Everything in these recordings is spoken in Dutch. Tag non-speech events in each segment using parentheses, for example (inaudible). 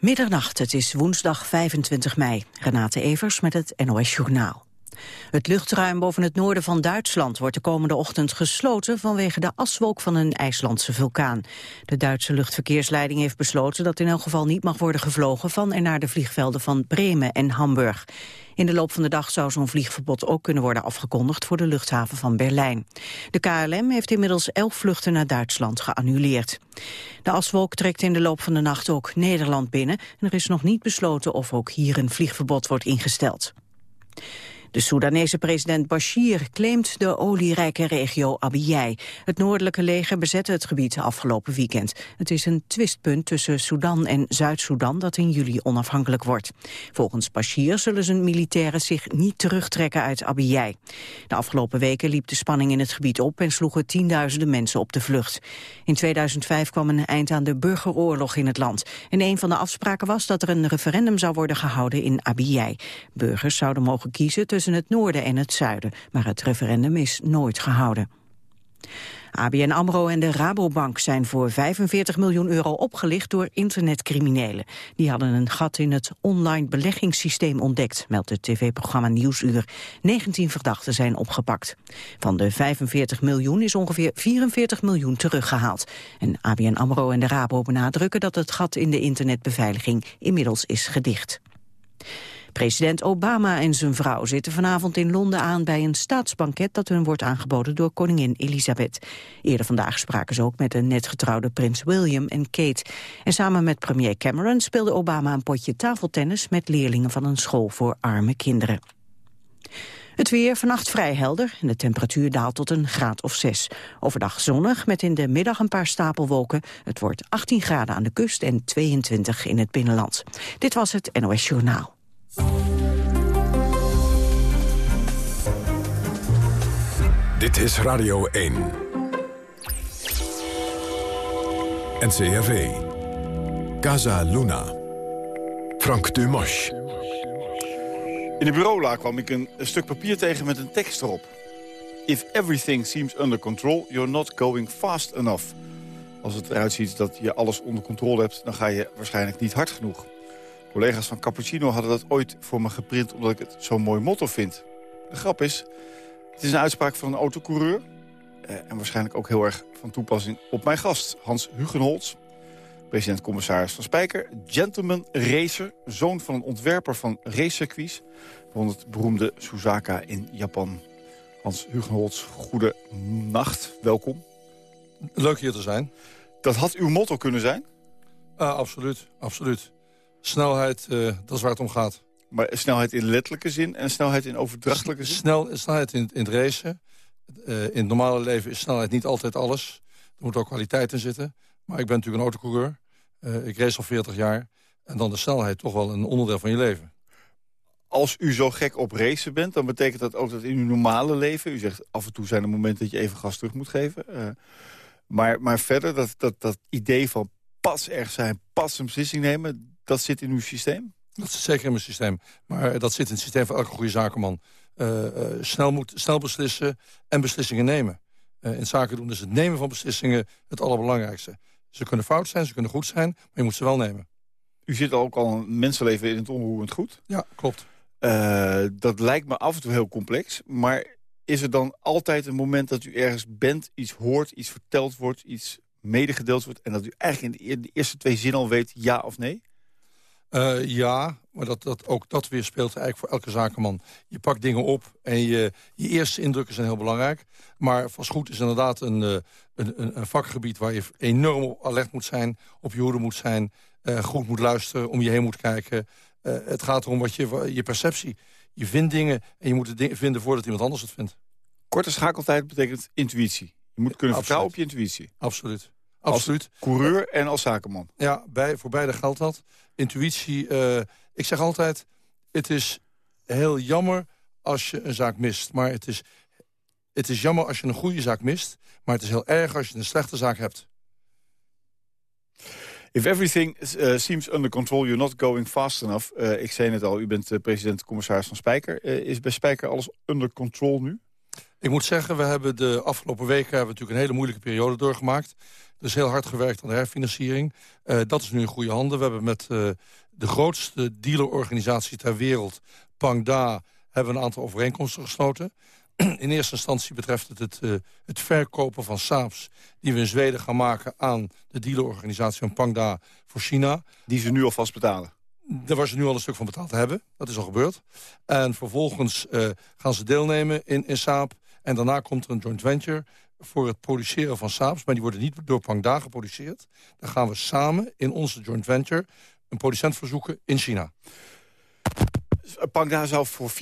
Middernacht, het is woensdag 25 mei. Renate Evers met het NOS Journaal. Het luchtruim boven het noorden van Duitsland wordt de komende ochtend gesloten vanwege de aswolk van een IJslandse vulkaan. De Duitse luchtverkeersleiding heeft besloten dat in elk geval niet mag worden gevlogen van en naar de vliegvelden van Bremen en Hamburg. In de loop van de dag zou zo'n vliegverbod ook kunnen worden afgekondigd voor de luchthaven van Berlijn. De KLM heeft inmiddels elf vluchten naar Duitsland geannuleerd. De aswolk trekt in de loop van de nacht ook Nederland binnen en er is nog niet besloten of ook hier een vliegverbod wordt ingesteld. De Soedanese president Bashir claimt de olierijke regio Abiyai. Het noordelijke leger bezette het gebied afgelopen weekend. Het is een twistpunt tussen Sudan en Zuid-Soedan dat in juli onafhankelijk wordt. Volgens Bashir zullen zijn militairen zich niet terugtrekken uit Abiyai. De afgelopen weken liep de spanning in het gebied op en sloegen tienduizenden mensen op de vlucht. In 2005 kwam een eind aan de burgeroorlog in het land. En een van de afspraken was dat er een referendum zou worden gehouden in Abiyai. Burgers zouden mogen kiezen het noorden en het zuiden, maar het referendum is nooit gehouden. ABN AMRO en de Rabobank zijn voor 45 miljoen euro opgelicht door internetcriminelen. Die hadden een gat in het online beleggingssysteem ontdekt, meldt het tv-programma Nieuwsuur. 19 verdachten zijn opgepakt. Van de 45 miljoen is ongeveer 44 miljoen teruggehaald. En ABN AMRO en de Rabo benadrukken dat het gat in de internetbeveiliging inmiddels is gedicht. President Obama en zijn vrouw zitten vanavond in Londen aan bij een staatsbanket dat hun wordt aangeboden door koningin Elisabeth. Eerder vandaag spraken ze ook met de net getrouwde prins William en Kate. En samen met premier Cameron speelde Obama een potje tafeltennis met leerlingen van een school voor arme kinderen. Het weer vannacht vrij helder en de temperatuur daalt tot een graad of 6. Overdag zonnig met in de middag een paar stapelwolken. Het wordt 18 graden aan de kust en 22 in het binnenland. Dit was het NOS Journaal. Dit is Radio 1. NCRV. Casa Luna. Frank Dumas. In de bureaula kwam ik een, een stuk papier tegen met een tekst erop. If everything seems under control, you're not going fast enough. Als het eruit ziet dat je alles onder controle hebt... dan ga je waarschijnlijk niet hard genoeg. Collega's van Cappuccino hadden dat ooit voor me geprint... omdat ik het zo'n mooi motto vind. De grap is, het is een uitspraak van een autocoureur... Eh, en waarschijnlijk ook heel erg van toepassing op mijn gast, Hans Hugenholz. President-commissaris van Spijker, gentleman racer... zoon van een ontwerper van racecircuits... van het beroemde Suzaka in Japan. Hans Hugenholz, goede nacht, welkom. Leuk hier te zijn. Dat had uw motto kunnen zijn? Uh, absoluut, absoluut. Snelheid, uh, dat is waar het om gaat. Maar snelheid in letterlijke zin en snelheid in overdrachtelijke zin? Snel, snelheid in, in het racen. Uh, in het normale leven is snelheid niet altijd alles. Er moet ook kwaliteit in zitten. Maar ik ben natuurlijk een autocoureur. Uh, ik race al 40 jaar. En dan de snelheid toch wel een onderdeel van je leven. Als u zo gek op racen bent, dan betekent dat ook dat in uw normale leven... u zegt af en toe zijn er momenten dat je even gas terug moet geven. Uh, maar, maar verder, dat, dat, dat idee van pas erg zijn, pas een beslissing nemen dat zit in uw systeem? Dat zit zeker in mijn systeem. Maar dat zit in het systeem van elke goede zakenman. Uh, uh, snel, moet, snel beslissen en beslissingen nemen. Uh, in zaken doen is het nemen van beslissingen het allerbelangrijkste. Ze kunnen fout zijn, ze kunnen goed zijn, maar je moet ze wel nemen. U zit ook al een mensenleven in het onroerend goed. Ja, klopt. dat lijkt me af en toe heel complex. Maar is er dan altijd een moment dat u ergens bent, iets hoort, iets verteld wordt... iets medegedeeld wordt... en dat u eigenlijk in de eerste twee zinnen al weet ja of nee? Uh, ja, maar dat, dat, ook dat weer speelt eigenlijk voor elke zakenman. Je pakt dingen op en je, je eerste indrukken zijn heel belangrijk. Maar vastgoed is inderdaad een, uh, een, een, vakgebied waar je enorm alert moet zijn... op je hoede moet zijn, uh, goed moet luisteren, om je heen moet kijken. het gaat erom wat je, je perceptie. Je vindt dingen en je moet het vinden voordat iemand anders het vindt. Korte schakeltijd betekent intuïtie. Je moet kunnen vertrouwen op je intuïtie. Absoluut. Absoluut. Als coureur en als zakenman. Ja, bij, voor beide geldt dat. Intuïtie, uh, ik zeg altijd... het is heel jammer als je een zaak mist. Maar het is, het is jammer als je een goede zaak mist. Maar het is heel erg als je een slechte zaak hebt. If everything uh, seems under control, you're not going fast enough. Uh, ik zei net al, u bent uh, president-commissaris van Spijker. is bij Spijker alles under control nu? Ik moet zeggen, we hebben de afgelopen weken hebben we natuurlijk een hele moeilijke periode doorgemaakt. Er is heel hard gewerkt aan de herfinanciering. dat is nu in goede handen. We hebben met de grootste dealerorganisatie ter wereld, Pangda... hebben we een aantal overeenkomsten gesloten. (clears throat) In eerste instantie betreft het het, het verkopen van Saabs... die we in Zweden gaan maken aan de dealerorganisatie van Pangda voor China. Die ze nu alvast betalen? Daar waar ze nu al een stuk van betaald hebben. Dat is al gebeurd. En vervolgens uh, gaan ze deelnemen in, in Saab. En daarna komt er een joint venture voor het produceren van Saabs. Maar die worden niet door Pangda geproduceerd. Dan gaan we samen in onze joint venture een producent verzoeken in China. Pangda zou voor 24%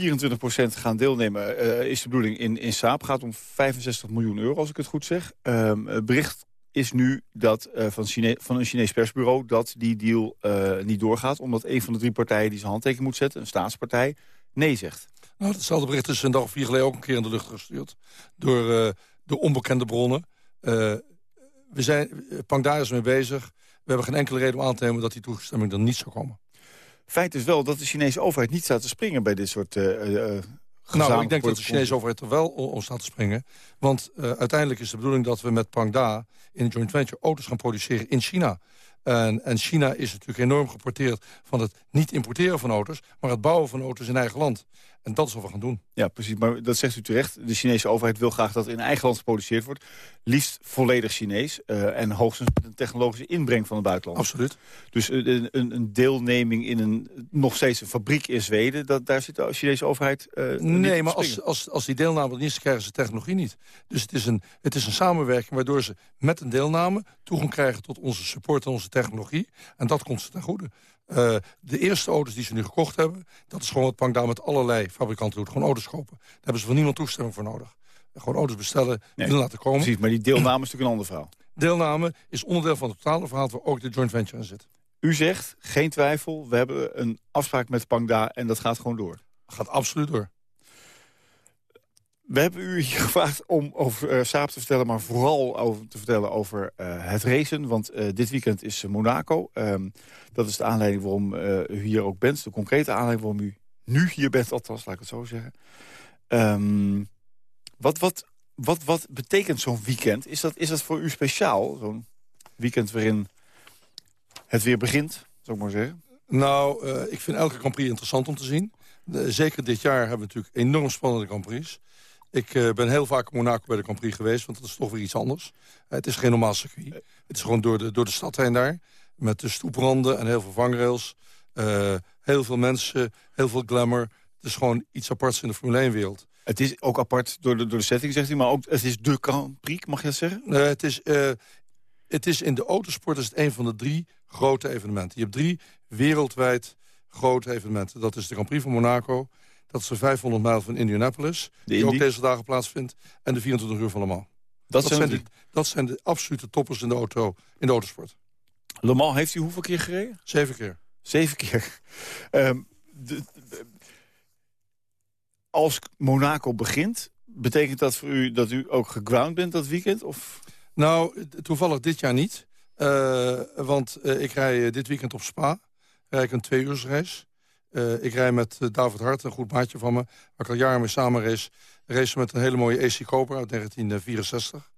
gaan deelnemen, uh, is de bedoeling in, in Saab. gaat om 65 miljoen euro, als ik het goed zeg. Um, het bericht is nu dat, uh, van, Chine van, een Chinees persbureau dat die deal uh, niet doorgaat... omdat een van de drie partijen die zijn handtekening moet zetten, een staatspartij, nee zegt. Nou, hetzelfde bericht is een dag of vier geleden ook een keer in de lucht gestuurd... door de onbekende bronnen. we zijn, Pangda is mee bezig. We hebben geen enkele reden om aan te nemen dat die toestemming er niet zou komen. Feit is wel dat de Chinese overheid niet staat te springen bij dit soort nou, ik denk dat de Chinese overheid er wel om staat te springen. Want uh, uiteindelijk is de bedoeling dat we met Pangda... in een joint venture auto's gaan produceren in China. En, en, China is natuurlijk enorm geporteerd van het niet importeren van auto's... maar het bouwen van auto's in eigen land. En dat is wat we gaan doen. Ja, precies. Maar dat zegt u terecht. De Chinese overheid wil graag dat in eigen land geproduceerd wordt. Liefst volledig Chinees. Uh, en hoogstens met een technologische inbreng van het buitenland. Absoluut. Dus een, een, een, deelneming in een nog steeds een fabriek in Zweden... Dat, daar zit de Chinese overheid uh, Nee, maar als, als, als die deelname er niet is, krijgen ze technologie niet. Dus het is, een, het is een samenwerking waardoor ze met een deelname... toegang krijgen tot onze support en onze technologie. En dat komt ze ten goede. Uh, de eerste auto's die ze nu gekocht hebben... dat is gewoon wat Pangda met allerlei fabrikanten doet. Gewoon auto's kopen. Daar hebben ze van niemand toestemming voor nodig. Gewoon auto's bestellen, nee, laten komen. Precies, maar die deelname is natuurlijk een ander verhaal. (clears throat) Deelname is onderdeel van het totale verhaal... waar ook de joint venture in zit. U zegt, geen twijfel, we hebben een afspraak met Pangda... en dat gaat gewoon door. Gaat absoluut door. We hebben u hier (laughs) gevraagd om over uh, te vertellen... maar vooral over, te vertellen over uh, het racen. Want uh, dit weekend is Monaco. Um, dat is de aanleiding waarom u hier ook bent. De concrete aanleiding waarom u nu hier bent, althans, laat ik het zo zeggen. Um, wat, wat, wat, wat betekent zo'n weekend? Is dat, is voor u speciaal, zo'n weekend waarin het weer begint, zou ik maar zeggen? Nou, ik vind elke Grand Prix interessant om te zien. zeker dit jaar hebben we natuurlijk enorm spannende Grand Prix. Ik uh, ben heel vaak in Monaco bij de Grand Prix geweest, want dat is toch weer iets anders. Uh, het is geen normaal circuit. Het is gewoon door de, door de stad heen daar. Met de stoepranden en heel veel vangrails. Uh, heel veel mensen, heel veel glamour. Het is gewoon iets aparts in de Formule 1-wereld. Het is ook apart door de, door de setting, zegt u, maar ook, het is de Grand Prix, mag je dat zeggen? het, is, het is in de autosport is het een van de drie grote evenementen. Je hebt drie wereldwijd grote evenementen. Dat is de Grand Prix van Monaco, dat is de 500 mijl van Indianapolis, die ook deze dagen plaatsvindt. En de 24 uur van Le Mans. Dat, dat zijn, de, dat zijn de absolute toppers in de, auto, in de autosport. Le Mans heeft u hoeveel keer gereden? Zeven keer. Zeven keer. Um, (laughs) de, als Monaco begint, betekent dat voor u dat u ook geground bent dat weekend? Of? Nou, toevallig dit jaar niet. Uh, want uh, ik rij dit weekend op Spa. Rijd ik een twee uur reis. Uh, ik rij met uh, David Hart, een goed maatje van me... waar ik al jaren mee samen race. Race met een hele mooie AC Cobra uit 1964.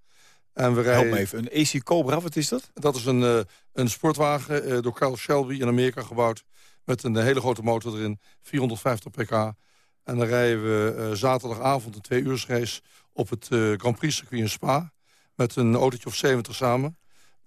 En we rijden... Help me even, een AC Cobra, wat is dat? Dat is een, uh, een sportwagen door Carl Shelby in Amerika gebouwd... met een hele grote motor erin, 450 pk. En dan rijden we zaterdagavond een twee uur race... op het Grand Prix circuit in Spa... met een autootje of 70 samen.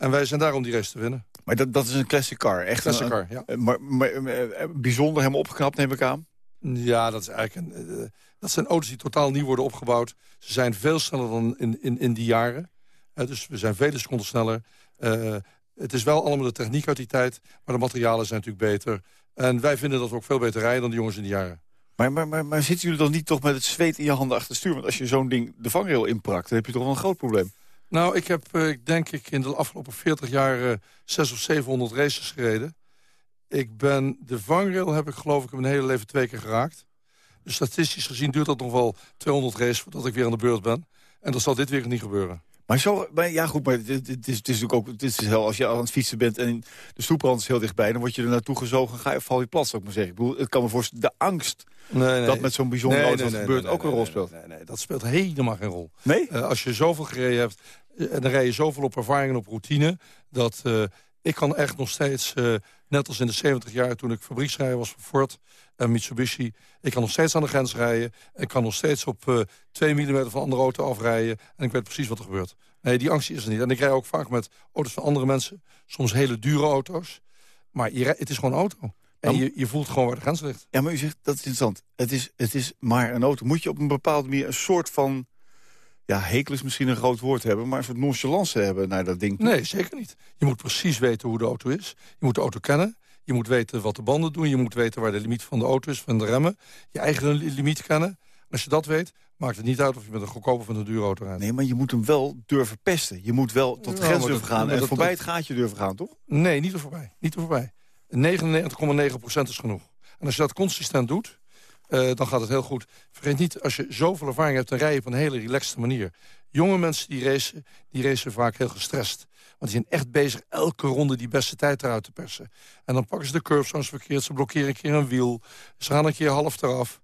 En wij zijn daar om die race te winnen. Maar dat, dat is een classic car, echt classic car, ja. Maar, maar, eh, bijzonder helemaal opgeknapt, neem ik aan? Ja, dat, is eigenlijk een, uh, dat zijn auto's die totaal nieuw worden opgebouwd. Ze zijn veel sneller dan in, in, in die jaren. Uh, dus we zijn vele seconden sneller. Uh, het is wel allemaal de techniek uit die tijd. Maar de materialen zijn natuurlijk beter. En wij vinden dat we ook veel beter rijden dan de jongens in die jaren. Maar, maar, maar, maar zitten jullie dan niet toch met het zweet in je handen achter het stuur? Want als je zo'n ding de vangrail inprakt, dan heb je toch wel een groot probleem. Nou, ik heb uh, denk ik in de afgelopen 40 jaar uh, 600 of 700 races gereden. Ik ben, de vangrail heb ik geloof ik mijn hele leven twee keer geraakt. Dus statistisch gezien duurt dat nog wel 200 races voordat ik weer aan de beurt ben. En dat zal dit weekend niet gebeuren. Maar zo, maar ja goed, maar het, het is, het is natuurlijk ook, het is heel, als je aan het fietsen bent en de stoeprand is heel dichtbij, dan word je er naartoe gezogen, ga je, val je plat, zou ik maar zeggen. Ik bedoel, het kan me voorstellen, de angst Nee, nee. dat met zo'n bijzonder Nee, auto wat gebeurt ook een rol speelt. Nee, nee, dat speelt helemaal geen rol. Nee? Eh, als je zoveel gereden hebt eh, en dan rij je zoveel op ervaring en op routine... dat eh, ik kan echt nog steeds, eh, net als in de 70 jaar... toen ik fabrieksrijder was voor Ford en Mitsubishi... ik kan nog steeds aan de grens rijden. Ik kan nog steeds op eh 2 mm van andere auto afrijden. En ik weet precies wat er gebeurt. Nee, die angst is er niet. En ik rij ook vaak met auto's van andere mensen. Soms hele dure auto's. Maar je het is gewoon een auto. En je, je voelt gewoon waar de grens ligt. Ja, maar u zegt, dat is interessant. Het is, het is maar een auto. Moet je op een bepaalde manier een soort van... Ja, hekel is misschien een groot woord hebben... maar een soort nonchalance hebben naar dat ding. Nee, zeker niet. Je moet precies weten hoe de auto is. Je moet de auto kennen. Je moet weten wat de banden doen. Je moet weten waar de limiet van de auto is, van de remmen. Je eigen li- limiet kennen. En als je dat weet, maakt het niet uit of je met een goedkope of een dure auto rijdt. Nee, maar je moet hem wel durven pesten. Je moet wel tot de Ja, grens durven gaan en dat- voorbij dat- het gaatje durven gaan, toch? Nee, niet er voorbij. Niet er voorbij. 99,9% is genoeg. En als je dat consistent doet, eh, dan gaat het heel goed. Vergeet niet, als je zoveel ervaring hebt, dan rij je op een hele relaxte manier. Jonge mensen die racen, die racen vaak heel gestrest. Want die zijn echt bezig elke ronde die beste tijd eruit te persen. En dan pakken ze de curbstones verkeerd, ze blokkeren een keer een wiel. Ze gaan een keer half eraf.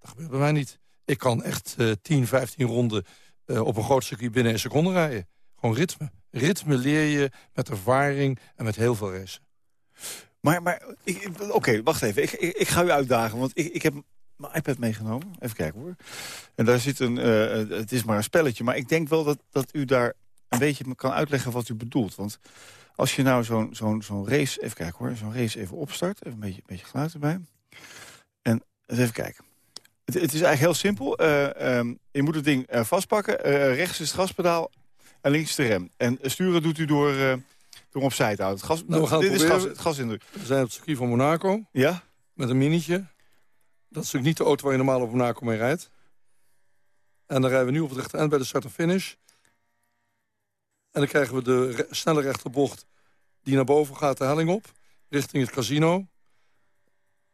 Dat gebeurt bij mij niet. Ik kan echt eh 10, 15 ronden eh, op een groot stukje binnen een seconde rijden. Gewoon ritme. Ritme leer je met ervaring en met heel veel racen. Maar, maar oké, wacht even. Ik, ik, ik ga u uitdagen, want ik, ik heb mijn iPad meegenomen. Even kijken hoor. En daar zit een, eh, het is maar een spelletje. Maar ik denk wel dat, dat u daar een beetje me kan uitleggen wat u bedoelt. Want als je nou zo'n zo'n zo'n race, even kijken hoor, zo'n race even opstart. Even een beetje, een beetje geluid erbij. En eens even kijken. Het, het is eigenlijk heel simpel. Eh, ehm, je moet het ding eh, vastpakken. Eh, rechts is het gaspedaal en links is de rem. En sturen doet u door, eh, door opzij te houden. Het, gas, Nou, we gaan dit is gas, het gasindruk. We zijn op het circuit van Monaco Ja? met een minietje. Dat is natuurlijk niet de auto waar je normaal op Monaco mee rijdt. En dan rijden we nu op het rechte eind bij de start en finish. En dan krijgen we de re- snelle rechterbocht die naar boven gaat de helling op. Richting het casino.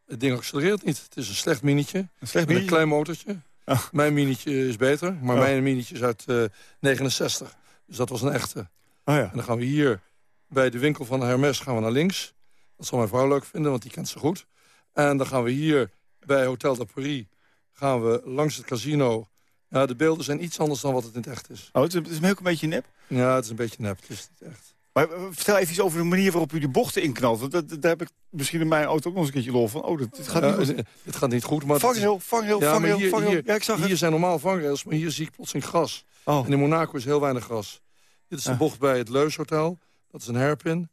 Het ding accelereert niet. Het is een slecht minietje. Een slecht Met een klein motortje. Ah. Mijn minietje is beter. Maar Oh. mijn minietje is uit eh 69. Dus dat was een echte. Oh ja. En dan gaan we hier bij de winkel van Hermes gaan we naar links. Dat zal mijn vrouw leuk vinden, want die kent ze goed. En dan gaan we hier bij Hotel de Paris gaan we langs het casino. Ja, de beelden zijn iets anders dan wat het in het echt is. Oh, het is, het is me ook een beetje nep. Ja, het is een beetje nep. Het is niet echt. Maar eh, vertel even iets over de manier waarop u de bochten inknalt. Want dat, dat- daar heb ik misschien in mijn auto ook nog eens een keertje lol van. Oh, dat, dit gaat Ja, niet goed. het- het gaat niet goed, maar... Vangrail, vangrail, Ja, vangrail, hier, vangrail. hier, Ja, ik zag hier het. zijn normaal vangrails, maar hier zie ik plotseling gras. Oh. En in Monaco is heel weinig gras. Dit is de Ah. bocht bij het Leushotel. Dat is een hairpin.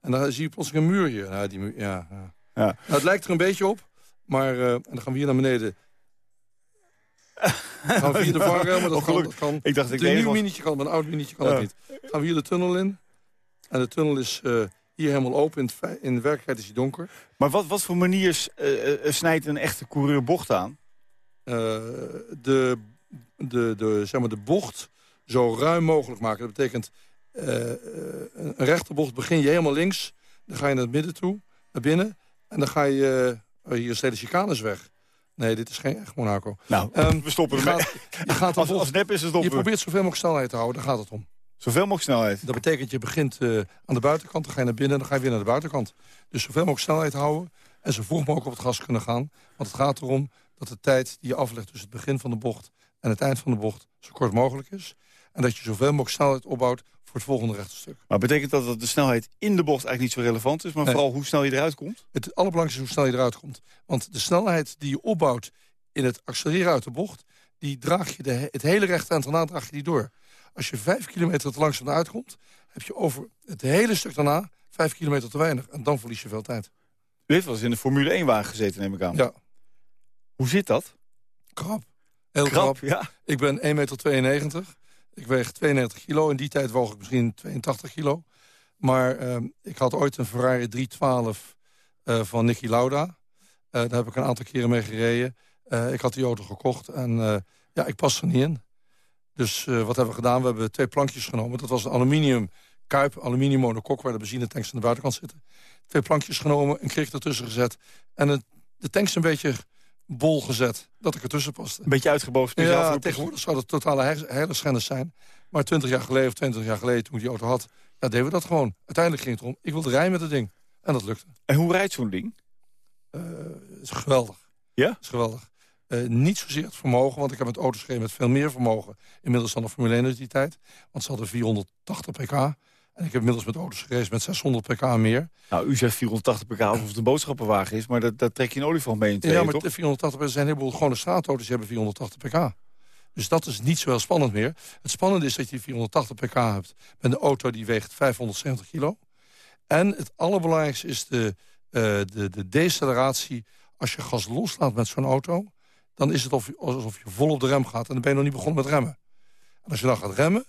En dan zie je plotseling een muur hier. Ja, die muur, ja, ja. Ja. Nou, het lijkt er een beetje op. Maar eh, en dan gaan we hier naar beneden. (laughs) gaan we via de vangrail, maar dat Oh, kan, dat kan. Ik dacht dat ik Een nieuw minietje kan, maar een oud minietje kan Ja. dat niet. Gaan we hier de tunnel in. En de tunnel is eh, hier helemaal open. In, de werkelijkheid is die donker. Maar wat, wat voor manier eh, eh, snijdt een echte coureur bocht aan? Eh, de, de, de, zeg maar de bocht zo ruim mogelijk maken. Dat betekent, eh, eh, een rechte bocht begin je helemaal links. Dan ga je naar het midden toe, naar binnen. En dan ga je... oh, hier de chicanes weg. Nee, dit is geen echt Monaco. Nou, Ehm, we stoppen ermee. je gaat Als, als nep is het op. je probeert zoveel mogelijk snelheid te houden, daar gaat het om. Zoveel mogelijk snelheid. Dat betekent, je begint eh, aan de buitenkant, dan ga je naar binnen... en dan ga je weer naar de buitenkant. Dus zoveel mogelijk snelheid houden en zo vroeg mogelijk op het gas kunnen gaan. Want het gaat erom dat de tijd die je aflegt tussen het begin van de bocht... en het eind van de bocht zo kort mogelijk is. En dat je zoveel mogelijk snelheid opbouwt voor het volgende rechte stuk. Maar betekent dat dat de snelheid in de bocht eigenlijk niet zo relevant is... maar Nee. vooral hoe snel je eruit komt? Het allerbelangrijkste is hoe snel je eruit komt. Want de snelheid die je opbouwt in het accelereren uit de bocht... die draag je de, he- het hele rechte eind daarna draag je die door. Als je vijf kilometer te langzaam eruit komt... heb je over het hele stuk daarna vijf kilometer te weinig. En dan verlies je veel tijd. U heeft wel eens in de Formule 1-wagen gezeten, neem ik aan. Ja, Hoe zit dat? krap. Heel krap. Krap, ja. Ik ben 1,92 meter. Ik weeg 92 kilo. In die tijd woog ik misschien 82 kilo. Maar ehm, ik had ooit een Ferrari 312 eh, van Niki Lauda. Eh, daar heb ik een aantal keren mee gereden. Eh, ik had die auto gekocht en ja, ik pas er niet in. Dus wat hebben we gedaan? We hebben twee plankjes genomen. Dat was een aluminium kuip, aluminium monokok... waar de benzinetanks aan de buitenkant zitten. Twee plankjes genomen, een krik ertussen gezet... en het, de tanks een beetje bol gezet, dat ik ertussen paste. Een beetje uitgebogen speciaal Ja, voor tegenwoordig zou dat totale heiligschennis zijn. Maar 20 jaar geleden of 20 jaar geleden, toen ik die auto had... Ja, deden we dat gewoon. Uiteindelijk ging het erom, ik wilde rijden met het ding. En dat lukte. En hoe rijdt zo'n ding? Uh, is geweldig. Ja? Is geweldig. Uh, niet zozeer het vermogen, want ik heb met auto's gereden met veel meer vermogen. Inmiddels dan de Formule 1 uit die tijd. Want ze hadden 480 pk. En ik heb inmiddels met auto's gereden met 600 pk meer. Nou, u zegt 480 pk alsof het een boodschappenwagen is... maar dat, dat trek je een olifant mee in twee, Ja, maar toch? de 480 pk zijn een heleboel gewone straatauto's... die hebben 480 pk. Dus dat is niet zo heel spannend meer. Het spannende is dat je 480 pk hebt... met een auto die weegt 570 kilo. En het allerbelangrijkste is de, uh, de, de deceleratie. Als je gas loslaat met zo'n auto... dan is het alsof je vol op de rem gaat... en dan ben je nog niet begonnen met remmen. En als je dan gaat remmen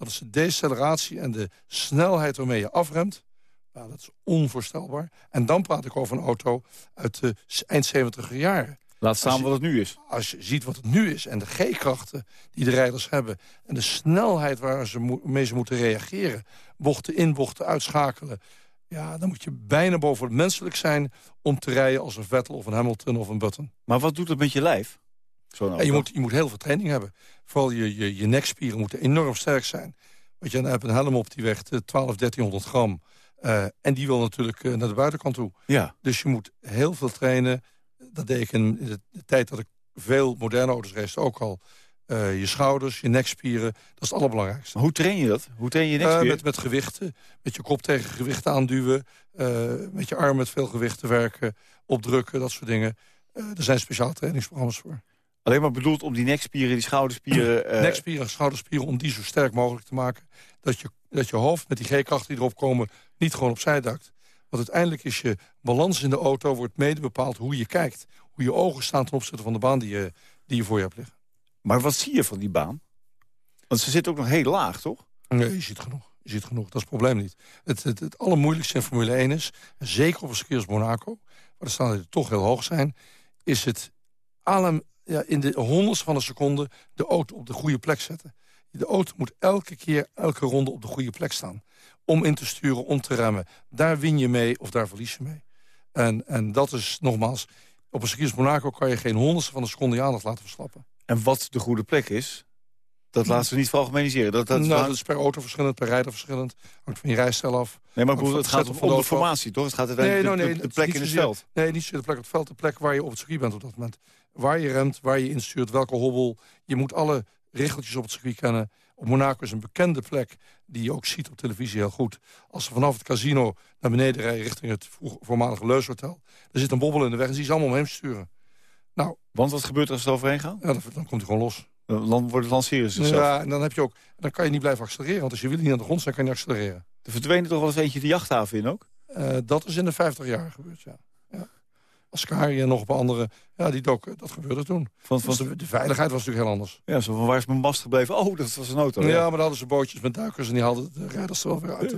dat is de deceleratie en de snelheid waarmee je afremt. Nou, dat is onvoorstelbaar. En dan praat ik over een auto uit de eind 70 jaren. Laat staan je, wat het nu is. Als je ziet wat het nu is en de G-krachten die de rijders hebben... en de snelheid waar ze mee ze moeten reageren... bochten in, bochten uitschakelen... ja, dan moet je bijna boven het menselijk zijn... om te rijden als een Vettel of een Hamilton of een Button. Maar wat doet het met je lijf? En je, moet, je moet heel veel training hebben. Vooral je, je, je nekspieren moeten enorm sterk zijn. Want je hebt een helm op die weegt 12, 1300 gram. Uh, en die wil natuurlijk uh, naar de buitenkant toe. Ja. Dus je moet heel veel trainen. Dat deed ik in de, de tijd dat ik veel moderne auto's race ook al. Uh, je schouders, je nekspieren, dat is het allerbelangrijkste. Maar hoe train je dat? Hoe train je je nekspieren? met, met gewichten, met je kop tegen gewichten aanduwen. met je arm met veel gewichten werken, opdrukken, dat soort dingen. er zijn speciaal trainingsprogramma's voor. Alleen maar bedoeld om die nekspieren, die schouderspieren... Uh... (clears throat) Nekspieren en schouderspieren, om die zo sterk mogelijk te maken... dat je, dat je hoofd met die G-krachten die erop komen niet gewoon opzij duikt. Want uiteindelijk is je balans in de auto wordt mede bepaald hoe je kijkt. Hoe je ogen staan ten opzichte van de baan die je, die je voor je hebt liggen. Maar wat zie je van die baan? Want ze zit ook nog heel laag, toch? Nee, je ziet genoeg. Je ziet genoeg, dat is het probleem niet. Het, het, het allermoeilijkste in Formule 1 is, zeker op een circuit als Monaco... waar de snelheden toch heel hoog zijn... is het allem ja, in de honderdste van een seconde de auto op de goede plek zetten. De auto moet elke keer, elke ronde op de goede plek staan. Om in te sturen, om te remmen. Daar win je mee of daar verlies je mee. En, en dat is nogmaals... Op een circuit Monaco kan je geen honderdste van een seconde je aandacht laten verslappen. En wat de goede plek is, dat laten ze niet veralgemeniseren. Dat, dat, nou, dat is per auto verschillend, per rijder verschillend. Hangt van je rijstijl af. Nee, maar het gaat om, de, de formatie, toch? Het gaat uiteindelijk nee, nee, de, de, de, plek in het veld. Nee, niet zozeer de plek op het veld. De plek waar je op het circuit bent op dat moment. Waar je remt, waar je instuurt, welke hobbel. Je moet alle regeltjes op het circuit kennen. Op Monaco is een bekende plek die je ook ziet op televisie heel goed. Als ze vanaf het casino naar beneden rijden richting het voormalige Leushotel... er zit een bobbel in de weg en zie ze allemaal omheen sturen. Nou, Want wat gebeurt er als het overheen gaat? Ja, dan, dan komt hij gewoon los. Dan wordt het lanceren zichzelf. Ja, en dan, heb je ook, dan kan je niet blijven accelereren. Want als je wielen niet aan de grond zijn, kan je niet accelereren. Er verdwenen toch wel eens eentje de jachthaven in ook? Uh, dat is in de 50 jaar gebeurd, ja. ja. Ascari en nog een andere, ja, die dook, dat gebeurde toen. Van, van... Dus de, de, veiligheid was natuurlijk heel anders. Ja, zo van waar is mijn mast gebleven? Oh, dat was een auto. Ja, ja maar dan hadden ze bootjes met duikers en die hadden de rijders er wel weer uit.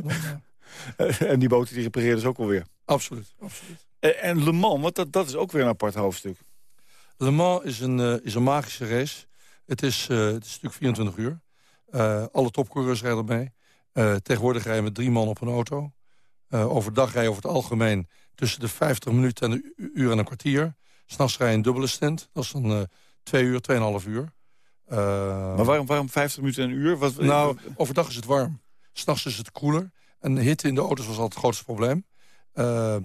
(laughs) en die boten die repareerden ze ook alweer. Absoluut, absoluut. En Le Mans, want dat, dat is ook weer een apart hoofdstuk. Le Mans is een, uh, is een magische race. Het is, uh, het is natuurlijk 24 uur. Uh, alle topcoureurs rijden mee. Uh, tegenwoordig rijden met drie man op een auto. overdag rijden over het algemeen tussen de 50 minuten en een uur en een kwartier. S'nachts rijden een dubbele stint. Dat is dan twee uur, tweeënhalf uur. maar waarom, waarom 50 minuten en een uur? Wat, nou, overdag is het warm. S'nachts is het koeler. En hitte in de auto's was altijd het grootste probleem.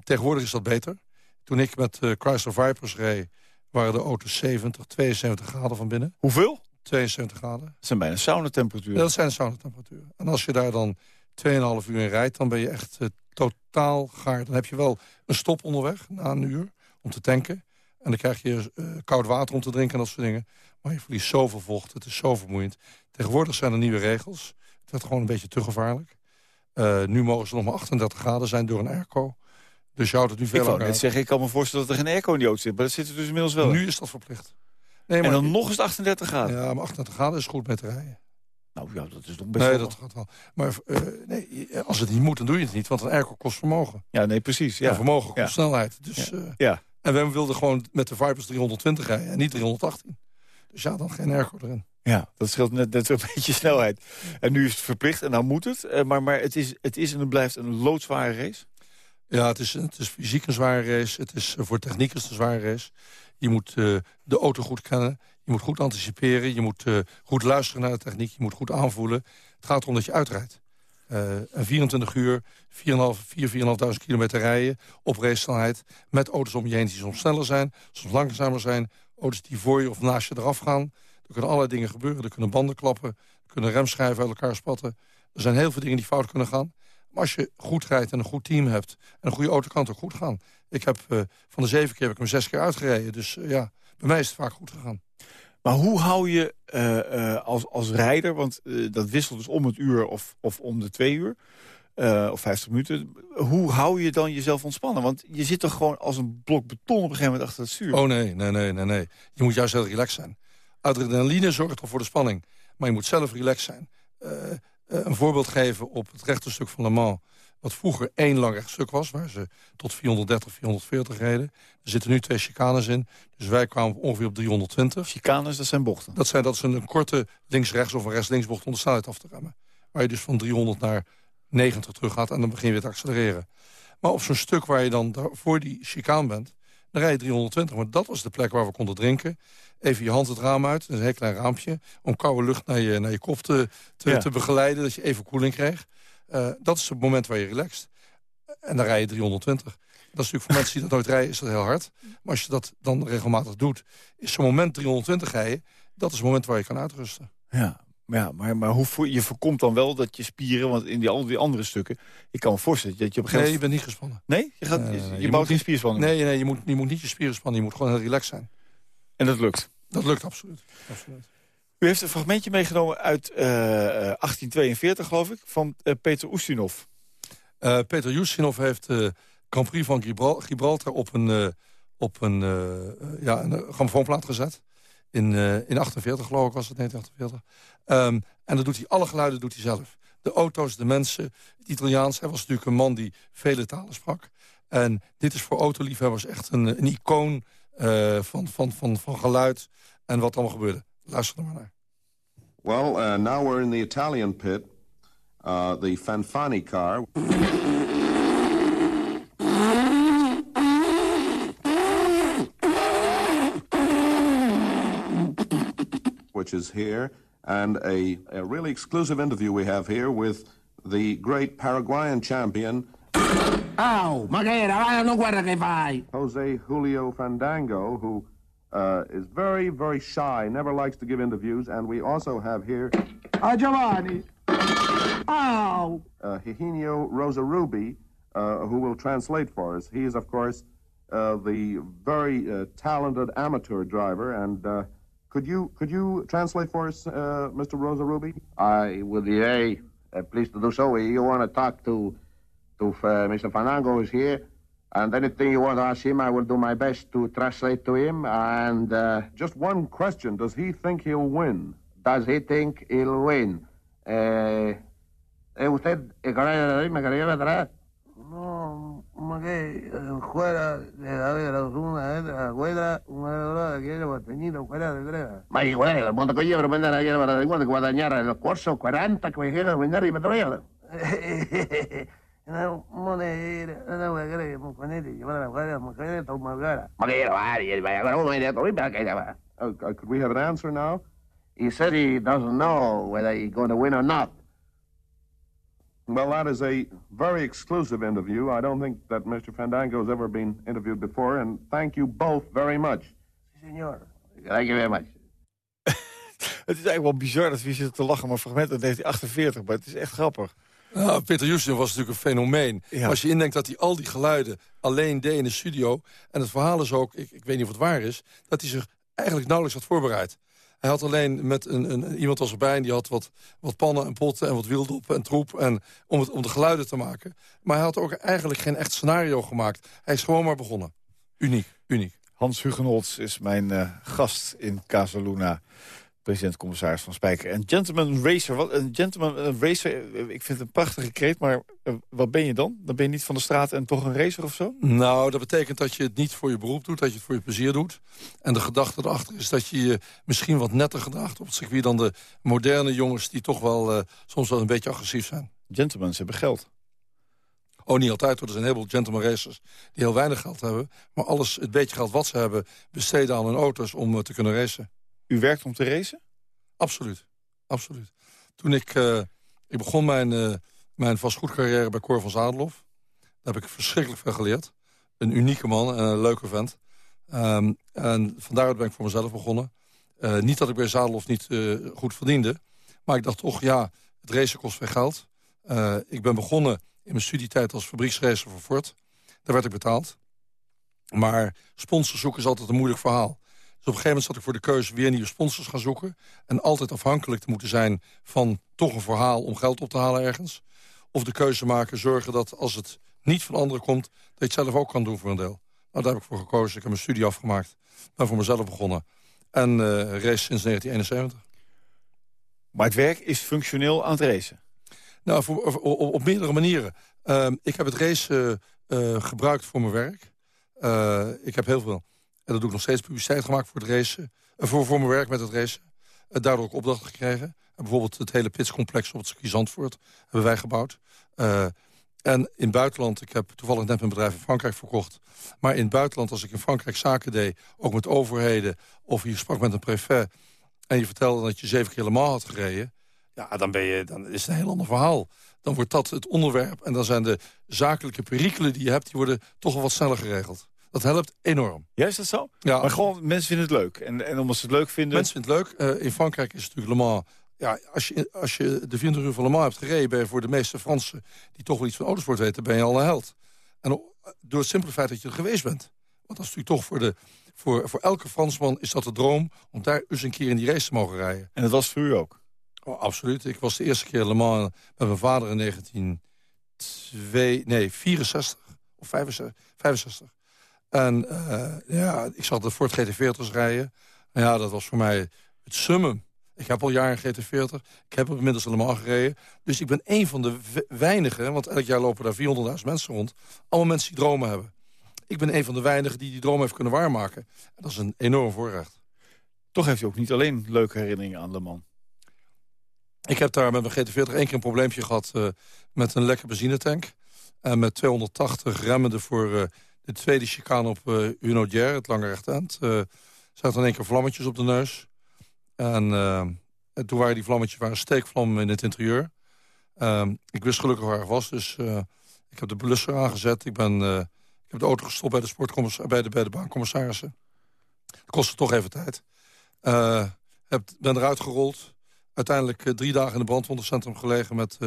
tegenwoordig is dat beter. Toen ik met Chrysler Vipers reed waren de auto's 70, 72 graden van binnen. Hoeveel? 72 graden. Dat zijn bijna saunatemperaturen. Ja, dat zijn saunatemperaturen. En als je daar dan 2,5 uur in rijdt, dan ben je echt uh, totaal gaar. Dan heb je wel een stop onderweg, na een uur, om te tanken. En dan krijg je uh, koud water om te drinken en dat soort dingen. Maar je verliest zoveel vocht, het is zo vermoeiend. Tegenwoordig zijn er nieuwe regels. Het werd gewoon een beetje te gevaarlijk. Uh, nu mogen ze nog maar 38 graden zijn door een airco. Dus je houdt het nu veel langer Ik ik kan me voorstellen dat er geen airco in die auto zit. Maar dat zit er dus inmiddels wel. Nu is dat verplicht. Nee, maar en dan nog eens 38 graden? Ja, maar 38 graden is goed met rijden. Nou ja, dat is toch best Nee, dat gaat wel. Maar uh, nee, als het niet moet, dan doe je het niet. Want een airco kost vermogen. Ja, nee, precies. Ja. En vermogen kost ja. snelheid. Dus, ja. Uh, ja. En we wilden gewoon met de Vipers 320 rijden en niet 318. Dus ja, dan geen airco erin. Ja, dat scheelt net, net een (laughs) beetje snelheid. En nu is het verplicht en dan moet het. Uh, maar maar het, is, het is en het blijft een loodzware race. Ja, het is, het is fysiek een zware race. Het is voor techniek een zware race. Je moet uh, de auto goed kennen. Je moet goed anticiperen. Je moet uh, goed luisteren naar de techniek. Je moet goed aanvoelen. Het gaat erom dat je uitrijdt. Uh, een 24 uur, 4.500 kilometer rijden op racesnelheid... met auto's om je heen die soms sneller zijn, soms langzamer zijn... auto's die voor je of naast je eraf gaan. Er kunnen allerlei dingen gebeuren. Er kunnen banden klappen, er kunnen remschijven uit elkaar spatten. Er zijn heel veel dingen die fout kunnen gaan. Maar als je goed rijdt en een goed team hebt... en een goede auto kan het ook goed gaan. Ik heb uh, van de zeven keer heb ik hem zes keer uitgereden. Dus uh, ja, bij mij is het vaak goed gegaan. Maar hoe hou je uh, als, als rijder, want dat wisselt dus om het uur of, of om de twee uur... of 50 minuten. Hoe hou je dan jezelf ontspannen? Want je zit toch gewoon als een blok beton op een gegeven moment achter het stuur? Oh nee, nee, nee, nee. nee. Je moet juist heel relaxed zijn. Adrenaline zorgt al voor de spanning. Maar je moet zelf relaxed zijn. Een voorbeeld geven op het rechterstuk van Le Mans wat vroeger één lang rechtstuk was... waar ze tot 430, 440 reden. Er zitten nu twee chicanes in. Dus wij kwamen ongeveer op 320. Chicanes, dat zijn bochten? Dat, zijn, dat is een korte links-rechts of een rechts-links bocht om de snelheid af te remmen. Waar je dus van 300 naar 90 terug gaat en dan begin je weer te accelereren. Maar op zo'n stuk waar je dan voor die chicane bent... dan rij je 320. Maar dat was de plek waar we konden drinken. Even je hand het raam uit, een heel klein raampje... om koude lucht naar je, naar je kop te, te, te begeleiden, dat je even koeling kreeg. Uh, dat is het moment waar je relaxt. En dan rij je 320. Dat is natuurlijk voor mensen die dat nooit rijden, is dat heel hard. Maar als je dat dan regelmatig doet, is zo'n moment 320 rijden... dat is het moment waar je kan uitrusten. Ja, ja, maar, maar hoe je voorkomt dan wel dat je spieren... want in die, al die andere stukken... ik kan me voorstellen dat je op een gegeven Nee, je bent niet gespannen. Nee? Je, gaat, je, je, bouwt geen spierspanning? Nee, nee je, moet, je moet niet je spieren spannen. Je moet gewoon heel relaxed zijn. En dat lukt? Dat lukt absoluut. absoluut. U heeft een fragmentje meegenomen uit uh, eh, 1842, geloof ik, van uh, Peter Oestinov. Uh, Peter Oestinov heeft de Grand Prix van Gibraltar op een, op een, ja, een grammofoonplaat gezet. In, in 48, geloof ik, was het 1948. Um, en dat doet hij, alle geluiden doet hij zelf. De auto's, de mensen, het Italiaans. Hij was natuurlijk een man die vele talen sprak. En dit is voor autoliefhebbers echt een, een icoon van, van, van, van geluid en wat allemaal gebeurde. Luister er maar naar. Well, uh, now we're in the Italian pit. Uh, the Fanfani car. Which is here, and a, a really exclusive interview we have here with the great Paraguayan champion. Ow! Ma che era? Non guarda che fai! Jose Julio Fandango, who uh, is very, very shy, never likes to give interviews, and we also have here... Ah, Giovanni! Ow! Uh, Higinio Rosarubi, uh, who will translate for us. He is, of course, uh, the very uh, talented amateur driver, and uh, could you could you translate for us, uh, Mr. Rosarubi? I will be very pleased to do so. You want to talk to to Mr. Fanango, is here. And anything you want to ask him, I will do my best to translate to him. And uh, just one question: Does he think he'll win? Does he think he'll win? Eh, usted el de la atrás? como que eh, fuera de la una de la una de la de aquella pues, guateñita, fuera de tres. Igual, el pero para de los 40, que me vender y (laughs) me Could we have an answer now? He said he doesn't know whether he's going to win or not. Well, that is a very exclusive interview. I don't think that Mr. Fandango has ever been interviewed before, and thank you both very much. Senor. Thank you very much. (laughs) het is eigenlijk wel bizar dat we zitten te lachen, maar fragment uit 1948, maar het is echt grappig. Nou, Peter Houston was natuurlijk een fenomeen. Als je indenkt dat hij al die geluiden alleen deed in de studio... en het verhaal is ook, ik, ik weet niet of het waar is... dat hij zich eigenlijk nauwelijks had voorbereid. Hij had alleen met een, een, iemand als erbij... en die had wat, wat pannen en potten en wat wildoppen en troep... En, om, het, om de geluiden te maken. Maar hij had ook eigenlijk geen echt scenario gemaakt. Hij is gewoon maar begonnen. Uniek, uniek. Hans Hugenholz is mijn uh, gast in Casaluna president-commissaris van Spijker. En gentleman racer, wat, een gentleman racer, eh, ik vind het een prachtige kreet, maar uh, wat ben je dan? Dan ben je niet van de straat en toch een racer of zo? Nou, dat betekent dat je het niet voor je beroep doet, dat je het voor je plezier doet. En de gedachte erachter is dat je je misschien wat netter gedraagt op het circuit dan de moderne jongens die toch wel uh, soms wel een beetje agressief zijn. Gentlemen, hebben geld. Oh, niet altijd, hoor. er zijn een heleboel gentleman racers die heel weinig geld hebben. Maar alles, het beetje geld wat ze hebben, besteden aan hun auto's om te kunnen racen. U werkt om te racen? Absoluut. Absoluut. Toen ik uh, Ik begon mijn, uh, mijn vastgoedcarrière bij Cor van Zadelhof. Daar heb ik verschrikkelijk veel geleerd. Een unieke man en een leuke vent. Um, en vandaar ben ik voor mezelf begonnen. Uh, niet dat ik bij Zadelhof niet goed verdiende. Maar ik dacht toch, ja, het racen kost veel geld. Ik ben begonnen in mijn studietijd als fabrieksracer voor Ford. Daar werd ik betaald. Maar sponsors zoeken is altijd een moeilijk verhaal. Op een gegeven moment zat ik voor de keuze weer nieuwe sponsors gaan zoeken. En altijd afhankelijk te moeten zijn van toch een verhaal om geld op te halen ergens. Of de keuze maken, zorgen dat als het niet van anderen komt... dat je het zelf ook kan doen voor een deel. Nou, daar heb ik voor gekozen. Ik heb mijn studie afgemaakt. Ben voor mezelf begonnen. En uh, race sinds 1971. Maar het werk is functioneel aan het racen? Nou, voor, op, op, meerdere manieren. Uh, ik heb het race uh, gebruikt voor mijn werk. Uh, ik heb heel veel, en dat doe ik nog steeds, publiciteit gemaakt voor het racen. voor, voor mijn werk met het racen. daardoor ook opdrachten gekregen. En bijvoorbeeld het hele pitscomplex op het circuit Zandvoort hebben wij gebouwd. En in het buitenland, ik heb toevallig net mijn bedrijf in Frankrijk verkocht. Maar in het buitenland, als ik in Frankrijk zaken deed... ook met overheden, of je sprak met een préfet... en je vertelde dat je zeven keer Le Mans had gereden... ja, dan, ben je, dan is het een heel ander verhaal. Dan wordt dat het onderwerp. En dan zijn de zakelijke perikelen die je hebt... die worden toch wel wat sneller geregeld. Dat helpt enorm. Ja, is dat zo? Ja. Maar gewoon, mensen vinden het leuk. En, en omdat ze het leuk vinden... Mensen vinden het leuk. Uh, in Frankrijk is natuurlijk Le Mans ja, als je, als je de 24 uur van Le Mans hebt gereden... ben je voor de meeste Fransen die toch wel iets van autosport weten... ben je al een held. En door het simpele feit dat je er geweest bent. Want dat is natuurlijk toch voor, de, voor, voor elke Fransman is dat de droom... om daar eens een keer in die race te mogen rijden. En dat was voor u ook? Oh, absoluut. Ik was de eerste keer Le Mans met mijn vader in 1964 nee, 64 of 65. 65. En uh, ja, ik zat de Ford GT40's rijden. En ja, dat was voor mij het summum ik heb al jaren een GT40. Ik heb hem inmiddels allemaal gereden. Dus ik ben een van de weinigen, want elk jaar lopen daar 400.000 mensen rond. Allemaal mensen die dromen hebben. Ik ben een van de weinigen die die droom heeft kunnen waarmaken. En dat is een enorm voorrecht. Toch heeft u ook niet alleen leuke herinneringen aan Le Mans. Ik heb daar met mijn GT40 één keer een probleempje gehad... Uh, met een lekke benzinetank. En met 280 remmende voor uh, de tweede chicane op uh, Uno het lange rechtend. Uh, zaten in één keer vlammetjes op de neus. En uh, toen waren die vlammetjes waren steekvlammen in het interieur. Uh, ik wist gelukkig waar het was, dus ik heb de blusser aangezet. Ik, ben, ik heb de auto gestopt bij de, bij de, bij de baancommissarissen. Dat kostte toch even tijd. heb, ben eruit gerold. Uiteindelijk drie dagen in het brandwondencentrum gelegen met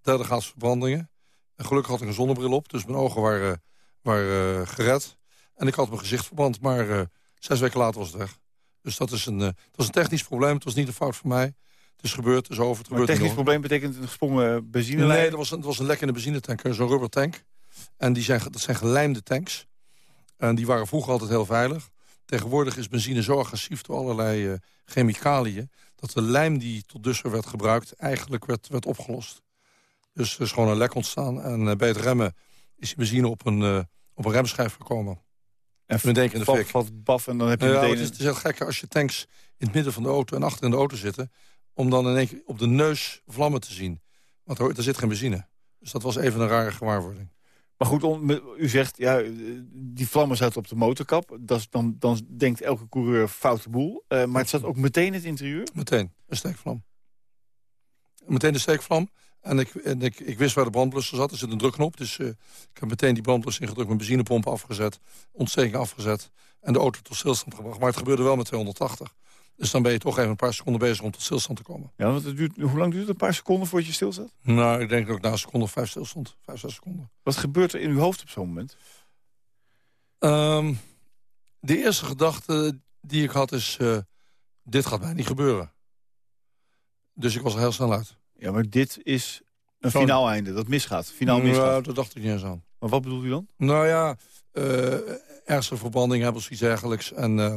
derde verbrandingen. En gelukkig had ik een zonnebril op, dus mijn ogen waren, waren gered. En ik had mijn gezicht verbrand, maar zes weken later was het weg. Dus dat is een, dat is een technisch probleem. Het was niet een fout van mij. Het is gebeurd, het is over. Het maar technisch probleem betekent een gesprongen benzine? Nee, dat was, een, dat was een lek in de benzinetank. Zo'n rubber tank. En die zijn, dat zijn gelijmde tanks. En die waren vroeger altijd heel veilig. Tegenwoordig is benzine zo agressief door allerlei uh, chemicaliën... dat de lijm die tot dusver werd gebruikt eigenlijk werd, werd opgelost. Dus er is gewoon een lek ontstaan. En uh, bij het remmen is die benzine op een, op een remschijf gekomen. En denken de fik. Valt baf en dan heb je ja, Het is, het is heel gek als je tanks in het midden van de auto en achter in de auto zitten... om dan in één keer op de neus vlammen te zien. Want er, zit geen benzine. Dus dat was even een rare gewaarwording. Maar goed, u zegt, ja, die vlammen zaten op de motorkap. Dat is, dan, dan denkt elke coureur foute boel. Uh, maar het zat ook meteen in het interieur? Meteen, een steekvlam. Meteen de steekvlam. En ik, en ik, ik wist waar de brandblusser zat. Er zit een drukknop. Dus uh, ik heb meteen die brandblusser ingedrukt. Mijn benzinepomp afgezet. Ontsteking afgezet. En de auto tot stilstand gebracht. Maar het gebeurde wel met 280. Dus dan ben je toch even een paar seconden bezig om tot stilstand te komen. Ja, want het duurt, hoe lang duurt het? Een paar seconden voordat je stilstaat? Nou, ik denk dat ik na een seconde of vijf stilstond. Vijf, zes seconden. Wat gebeurt er in uw hoofd op zo'n moment? Um, de eerste gedachte die ik had is... Uh, dit gaat mij niet gebeuren. Dus ik was er heel snel uit. Ja, maar dit is een finaal einde, dat misgaat. Finaal misgaat. Ja, dat dacht ik niet eens aan. Maar wat bedoelt u dan? Nou ja, uh, ernstige verbanding hebben of iets dergelijks. En uh,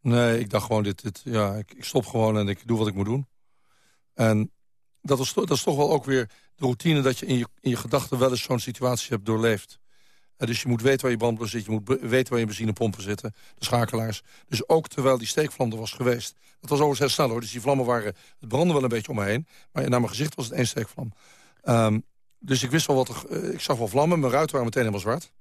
nee, ik dacht gewoon, dit, dit, ja, ik, ik, stop gewoon en ik doe wat ik moet doen. En dat is, dat is toch wel ook weer de routine dat je in je, in je gedachten wel eens zo'n situatie hebt doorleefd dus je moet weten waar je bandbus zit. Je moet weten waar je benzinepompen zitten. De schakelaars. Dus ook terwijl die steekvlam er was geweest. Dat was overigens heel snel hoor. Dus die vlammen waren... Het brandde wel een beetje om me heen. Maar naar mijn gezicht was het één steekvlam. Um, dus ik wist wel wat er... Uh, ik zag wel vlammen. Mijn ruiten waren meteen helemaal zwart.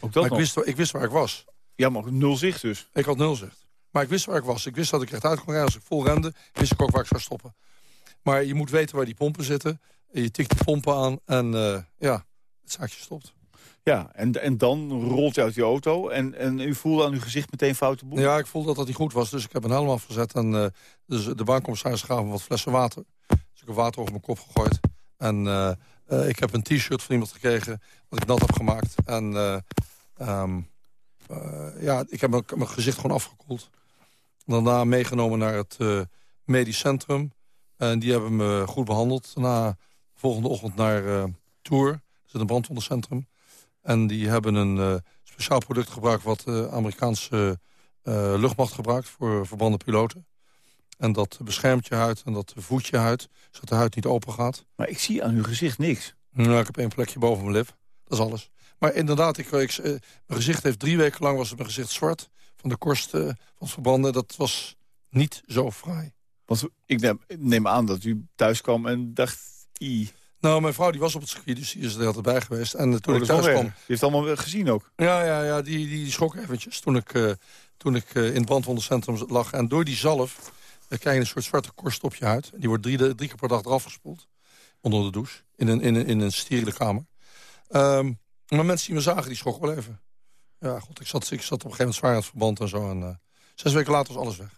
Ook dat maar ik wist, ik wist waar ik was. Ja, maar nul zicht dus. Ik had nul zicht. Maar ik wist waar ik was. Ik wist dat ik uit kon rijden. Als ik vol rende, wist ik ook waar ik zou stoppen. Maar je moet weten waar die pompen zitten. Je tikt die pompen aan en uh, ja, het zaakje stopt. Ja, en, en dan rolt je uit die auto en, en u voelde aan uw gezicht meteen foute boel? Ja, ik voelde dat dat niet goed was, dus ik heb een helm afgezet. En uh, dus de baancommissaris gaf me wat flessen water. Dus ik heb water over mijn kop gegooid. En uh, ik heb een t-shirt van iemand gekregen, wat ik nat heb gemaakt. En um, ja, ik heb mijn, gezicht gewoon afgekoeld. Daarna meegenomen naar het medisch centrum. En die hebben me goed behandeld. Daarna volgende ochtend naar Tour, dat is een brandwondencentrum. En die hebben een uh, speciaal product gebruikt... wat de Amerikaanse uh, luchtmacht gebruikt voor verbrande piloten. En dat beschermt je huid en dat voedt je huid... zodat de huid niet open gaat. Maar ik zie aan uw gezicht niks. Nou, ik heb één plekje boven mijn lip. Dat is alles. Maar inderdaad, ik, ik, mijn gezicht heeft drie weken lang was mijn gezicht zwart... van de korst van het verbranden. Dat was niet zo fraai. Want ik neem, neem aan dat u thuis kwam en dacht... I. Nou, mijn vrouw die was op het circuit, dus die is er altijd bij geweest. En toen oh, ik thuis kwam... Die heeft het allemaal gezien ook? Ja, ja, ja die, die, schrok eventjes toen ik, uh, toen ik uh, in het brandwondencentrum lag. En door die zalf krijg je een soort zwarte korst op je huid. Die wordt drie, drie keer per dag eraf gespoeld. Onder de douche. In een, in een, in een steriele kamer. Um, maar mensen die me zagen, die schrokken wel even. Ja, god, ik zat, ik zat op een gegeven moment zwaar aan het verband en zo. En zes weken later was alles weg.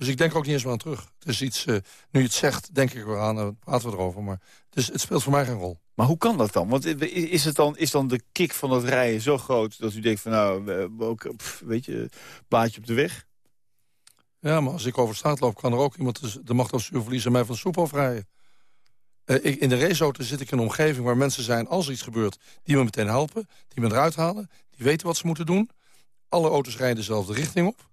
Dus ik denk ook niet eens meer aan terug. Het is iets, uh, nu je het zegt, denk ik eraan, uh, praten we erover. Maar het, is, het speelt voor mij geen rol. Maar hoe kan dat dan? Want is, het dan, is dan de kick van het rijden zo groot... dat u denkt van nou, ook, pff, weet je, plaatje op de weg? Ja, maar als ik over straat loop, kan er ook iemand de macht over verliezen... en mij van de soep afrijden. Uh, ik, in de raceauto zit ik in een omgeving waar mensen zijn... als er iets gebeurt, die me meteen helpen, die me eruit halen... die weten wat ze moeten doen. Alle auto's rijden dezelfde richting op...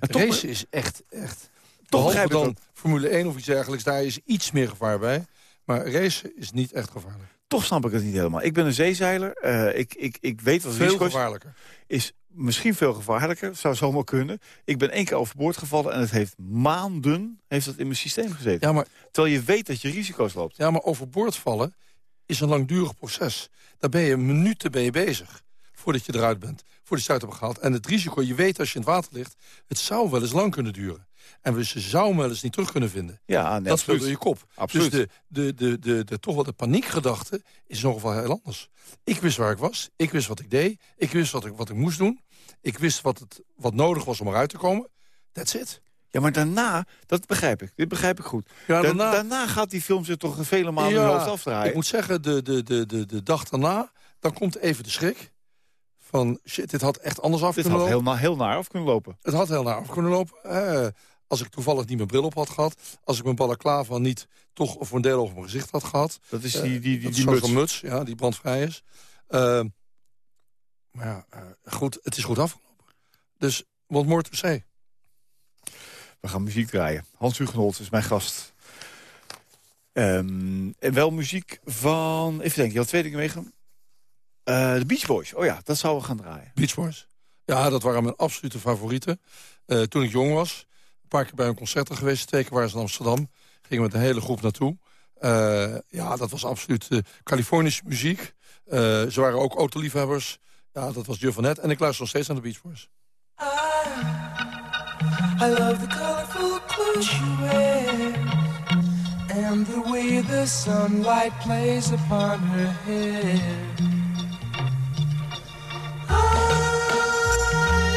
Het racen is echt... echt toch begrijp dan Formule 1 of iets dergelijks, daar is iets meer gevaar bij. Maar racen is niet echt gevaarlijk. Toch snap ik het niet helemaal. Ik ben een zeezeiler. Uh, ik, ik, ik weet wat Veel gevaarlijker. Is misschien veel gevaarlijker. Zou zomaar kunnen. Ik ben één keer overboord gevallen en het heeft maanden heeft dat in mijn systeem gezeten. Ja, maar, Terwijl je weet dat je risico's loopt. Ja, maar overboord vallen is een langdurig proces. Daar ben je minuten ben je bezig voordat je eruit bent. Voor de stuit hebben gehaald. En het risico, je weet als je in het water ligt... het zou wel eens lang kunnen duren. En we ze zou wel eens niet terug kunnen vinden. Ja, dat speelt door je kop. Absoluut. Dus de, de, de, de, de, toch wel de paniekgedachte is nog wel heel anders. Ik wist waar ik was. Ik wist wat ik deed. Ik wist wat ik, wat ik moest doen. Ik wist wat, het, wat nodig was om eruit te komen. That's it. Ja, maar daarna, dat begrijp ik. Dit begrijp ik goed. Ja, daarna, daarna gaat die film zich toch vele maanden ja, in hoofd afdraaien. Ik moet zeggen, de, de, de, de, de dag daarna, dan komt even de schrik van shit, dit had echt anders af dit kunnen lopen. Dit had heel, heel naar af kunnen lopen. Het had heel naar af kunnen lopen. Eh, als ik toevallig niet mijn bril op had gehad. Als ik mijn balaclava niet toch voor een deel over mijn gezicht had gehad. Dat is die, die, die, die, die muts. muts. Ja, die brandvrij is. Uh, maar ja, uh, goed, het is goed afgelopen. Dus, what more to say? We gaan muziek draaien. Hans Hugenholt is mijn gast. Um, en wel muziek van... Even denken, je had twee dingen meegenomen. Uh, de Beach Boys, oh ja, dat zouden we gaan draaien. Beach Boys? Ja, dat waren mijn absolute favorieten. Uh, toen ik jong was, een paar keer bij een concert geweest... twee keer waren ze in Amsterdam. Gingen met een hele groep naartoe. Uh, ja, dat was absoluut Californische muziek. ze waren ook autoliefhebbers. Ja, dat was Juf En ik luister nog steeds aan de Beach Boys. I, I love the colorful clothes you wear And the way the sunlight plays upon her hair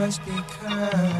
must be kind.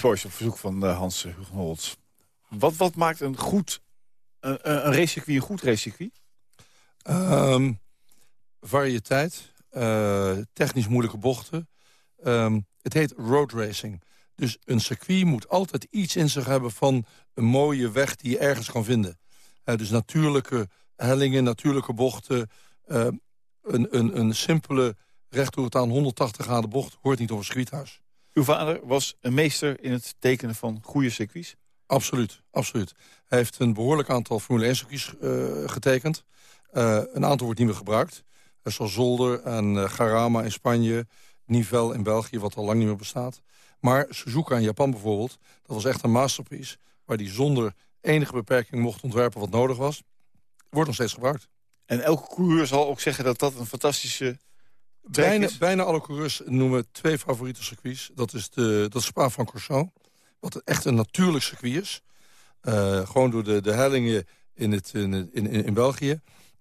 Beach op verzoek van uh, Hans Hugenholz. Wat, wat maakt een goed een, een racecircuit een goed racecircuit? Um, variëteit, uh, technisch moeilijke bochten. Um, het heet road racing. Dus een circuit moet altijd iets in zich hebben van een mooie weg die je ergens kan vinden. Uh, dus natuurlijke hellingen, natuurlijke bochten. Uh, een, een, een simpele recht aan 180 graden bocht hoort niet op een circuithuis. Uw vader was een meester in het tekenen van goede circuits? Absoluut, absoluut. Hij heeft een behoorlijk aantal Formule 1 circuits uh, getekend. Uh, een aantal wordt niet meer gebruikt. Uh, zoals Zolder en Garama in Spanje, Nivelles in België, wat al lang niet meer bestaat. Maar Suzuka in Japan bijvoorbeeld, dat was echt een masterpiece... waar die zonder enige beperking mocht ontwerpen wat nodig was. Wordt nog steeds gebruikt. En elke coureur zal ook zeggen dat dat een fantastische Bijna, bijna, alle coureurs noemen twee favoriete circuits. Dat is, de, dat is Spa van Corso, wat echt een natuurlijk circuit is. Uh, gewoon door de, de hellingen in, het, in, in, in België.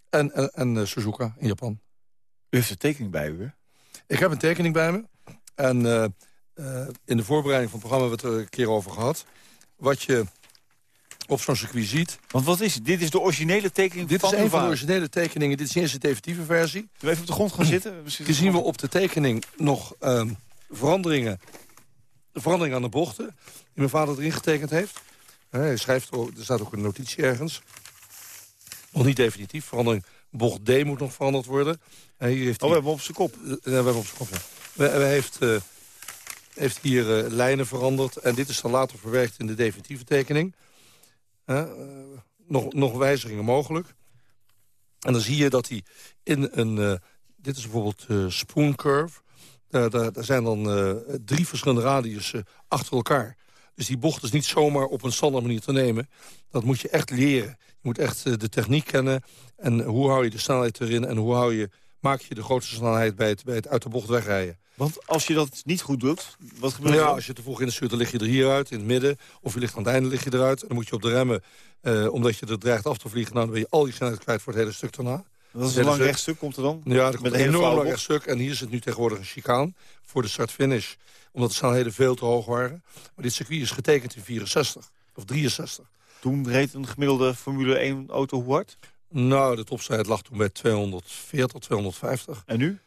En, en, en uh, Suzuka in Japan. U heeft een tekening bij u, hè? Ik heb een tekening bij me. En uh, in de voorbereiding van het programma hebben we het er een keer over gehad. Wat je op zo'n circuit ziet. Want wat is het? Dit is de originele tekening dit van Dit is een van de originele tekeningen. Dit is de definitieve versie. We even op de grond gaan zitten? Hier zien we op de tekening nog um, veranderingen, veranderingen aan de bochten... die mijn vader erin getekend heeft. Hij schrijft, er staat ook een notitie ergens. Nog niet definitief. Verandering bocht D moet nog veranderd worden. hier heeft oh, we hebben op zijn kop. Uh, we hebben op zijn kop, ja. We, we heeft, uh, heeft hier uh, lijnen veranderd. En dit is dan later verwerkt in de definitieve tekening. Uh, nog, nog wijzigingen mogelijk. En dan zie je dat hij in een... Uh, dit is bijvoorbeeld uh, spoon curve. Daar, daar, zijn dan drie verschillende radiussen achter elkaar. Dus die bocht is niet zomaar op een standaard manier te nemen. Dat moet je echt leren. Je moet echt de techniek kennen. En hoe hou je de snelheid erin en hoe je, maak je de grootste snelheid bij het, bij het uit de bocht wegrijden. Want als je dat niet goed doet, wat gebeurt er Ja, als je te vroeg instuurt, dan lig je er hieruit, in het midden. Of je ligt aan het einde, lig je eruit. En dan moet je op de remmen, eh, omdat je er dreigt af te vliegen... nou, dan ben je al die snelheid kwijt voor het hele stuk daarna. Dat is een lang rechtstuk, komt er dan? Ja, er komt een enorm lang rechtstuk. En hier zit nu tegenwoordig een chicaan voor de start-finish. Omdat de snelheden veel te hoog waren. Maar dit circuit is getekend in 64 of 63. Toen reed een gemiddelde Formule 1-auto hoe hard? Nou, de topsnelheid lag toen bij 240, 250. En nu?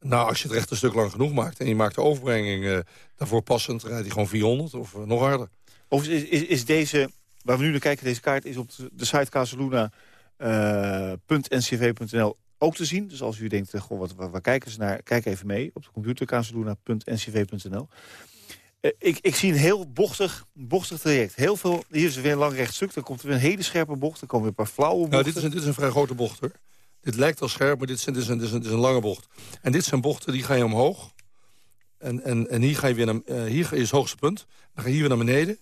Nou, als je het recht een stuk lang genoeg maakt... en je maakt de overbrenging uh, daarvoor passend... rijdt hij gewoon 400 of uh, nog harder. Of is, is, is, deze, waar we nu naar kijken, deze kaart... is op de site casaluna.ncv.nl ook te zien. Dus als u denkt, goh, wat, waar, waar, kijken ze naar? Kijk even mee op de computer casaluna.ncv.nl. Uh, ik, ik zie een heel bochtig, bochtig traject. Heel veel, hier is weer een lang rechtstuk. Dan komt er weer een hele scherpe bocht. Dan komen weer een paar flauwe bochten. Nou, dit, is een, dit is een vrij grote bocht, hoor. Dit lijkt al scherp, maar dit is, dit, is een, dit, is een, dit is een lange bocht. En dit zijn bochten, die ga je omhoog. En, en, en hier ga je weer naar, uh, hier is het hoogste punt. Dan ga je hier weer naar beneden.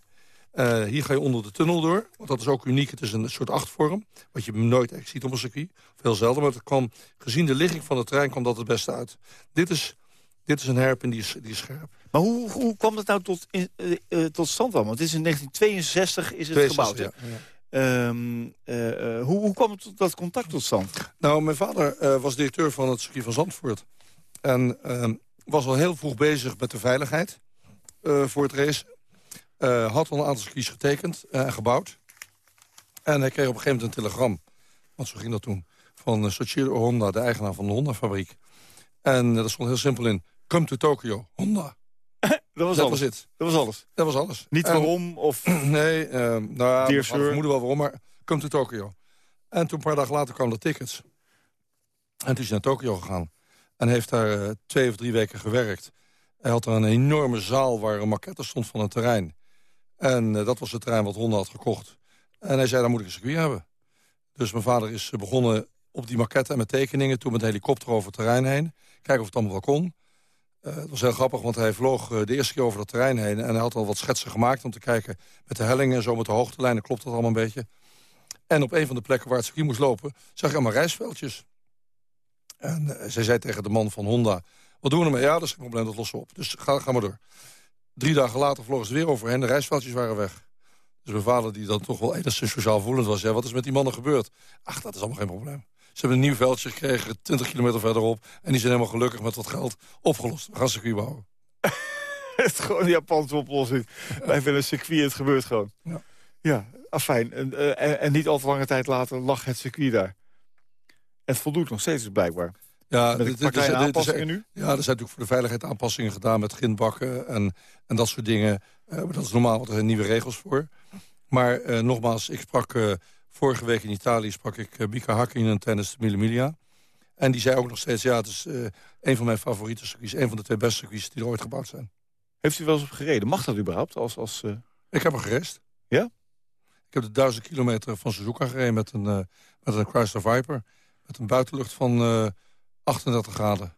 Uh, hier ga je onder de tunnel door. Want dat is ook uniek. Het is een soort achtvorm. Wat je nooit echt ziet op een circuit. Veel zelden. Maar het kwam, gezien de ligging van de trein kwam dat het beste uit. Dit is, dit is een herpin die is, die is scherp. Maar hoe, hoe kwam dat nou tot, uh, tot stand dan? Want het is in 1962 is het 62, gebouwd. Ja, ja. Um, uh, uh, hoe, hoe, kwam dat contact tot stand? Nou, mijn vader uh, was directeur van het circuit van Zandvoort. En ehm, was al heel vroeg bezig met de veiligheid voor het race. had al een aantal circuits getekend en gebouwd. En hij kreeg op een gegeven moment een telegram. Want zo ging dat toen. van Soichiro Honda, de eigenaar van de Honda-fabriek. En dat stond heel simpel in, come to Tokyo, Honda. Dat was dat alles. was het. Dat was alles. Dat was alles. Niet En- waarom of... (clears throat) Nee, uh, nou ja, we vermoeden wel waarom, maar come to Tokyo. En toen een paar dagen later kwamen de tickets. En toen is hij naar Tokyo gegaan. En heeft daar eh, twee of drie weken gewerkt. Hij had daar een enorme zaal waar een maquette stond van een terrein. En eh, dat was het terrein wat Honda had gekocht. En hij zei, daar moet ik een circuit hebben. Dus mijn vader is eh, begonnen op die maquette en met tekeningen. Toen met een helikopter over het terrein heen. Kijken of het allemaal wel kon. Het was heel grappig, want hij vloog eh, de eerste keer over dat terrein heen... en hij had al wat schetsen gemaakt om te kijken met de hellingen... en zo met de hoogtelijnen, klopt dat allemaal een beetje. En op een van de plekken waar het circuit moest lopen... zag je allemaal rijstveldjes. En eh, zij zei tegen de man van Honda... wat doen we ermee? Ja, dat is geen probleem, dat lossen we op. Dus ga, ga maar door. Drie dagen later vlogen ze weer overheen, de rijstveldjes waren weg. Dus mijn vader, die dan toch wel enigszins sociaal voelend was... zei, wat is met die mannen gebeurd? Ach, dat is allemaal geen probleem. Ze hebben een nieuw veldje gekregen, 20 kilometer verderop... en die zijn helemaal gelukkig met wat geld opgelost. We gaan circuit bouwen. (laughs) het is gewoon een Japanse oplossing. Wij vinden een circuit, het gebeurt gewoon. Ja. Ja, afijn. En, eh, en, en niet al te lange tijd later lag het circuit daar. Het voldoet nog steeds dus blijkbaar. Ja, Met dit- dit- aanpassingen nu. Ja, er zijn natuurlijk voor de veiligheid aanpassingen gedaan... met grindbakken en, en dat soort dingen. Eh, dat is normaal, want er zijn nieuwe regels voor. Maar eh, nogmaals, ik sprak vorige week in Italië... sprak ik uh, Mika Hakkinen tijdens de Mille Miglia. En die zei ook nog steeds... ja, het is eh, een van mijn favoriete circuits... een van de twee beste circuits die er ooit gebouwd zijn. Heeft u wel eens op gereden? Mag dat überhaupt? Als, als, eh, Ik heb er gerest. Ja? Ik heb de duizend kilometer van Suzuka gereden met een, eh, met een Chrysler Viper. Met een buitenlucht van eh 38 graden.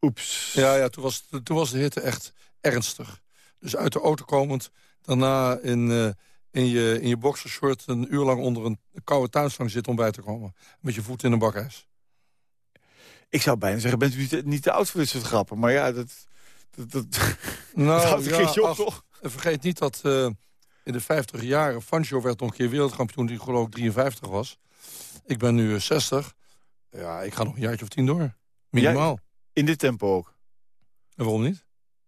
Oeps. Ja, ja toen, was, toen was de hitte echt ernstig. Dus uit de auto komend, daarna in, eh, in, je, in je boxershort... een uur lang onder een koude tuinslang zitten om bij te komen. Met je voet in een bakijs. Ik zou bijna zeggen, bent u niet, niet te oud voor dit soort grappen? Maar ja, dat... dat, dat, Nou, (laughs) dat houdt een ja, keertje op, ach, toch? Vergeet niet dat eh, in de 50 jaren... Fangio werd nog een keer wereldkampioen die geloof ik 53 was. Ik ben nu eh, 60. Ja, ik ga nog een jaartje of tien door. Minimaal. In dit tempo ook. En waarom niet?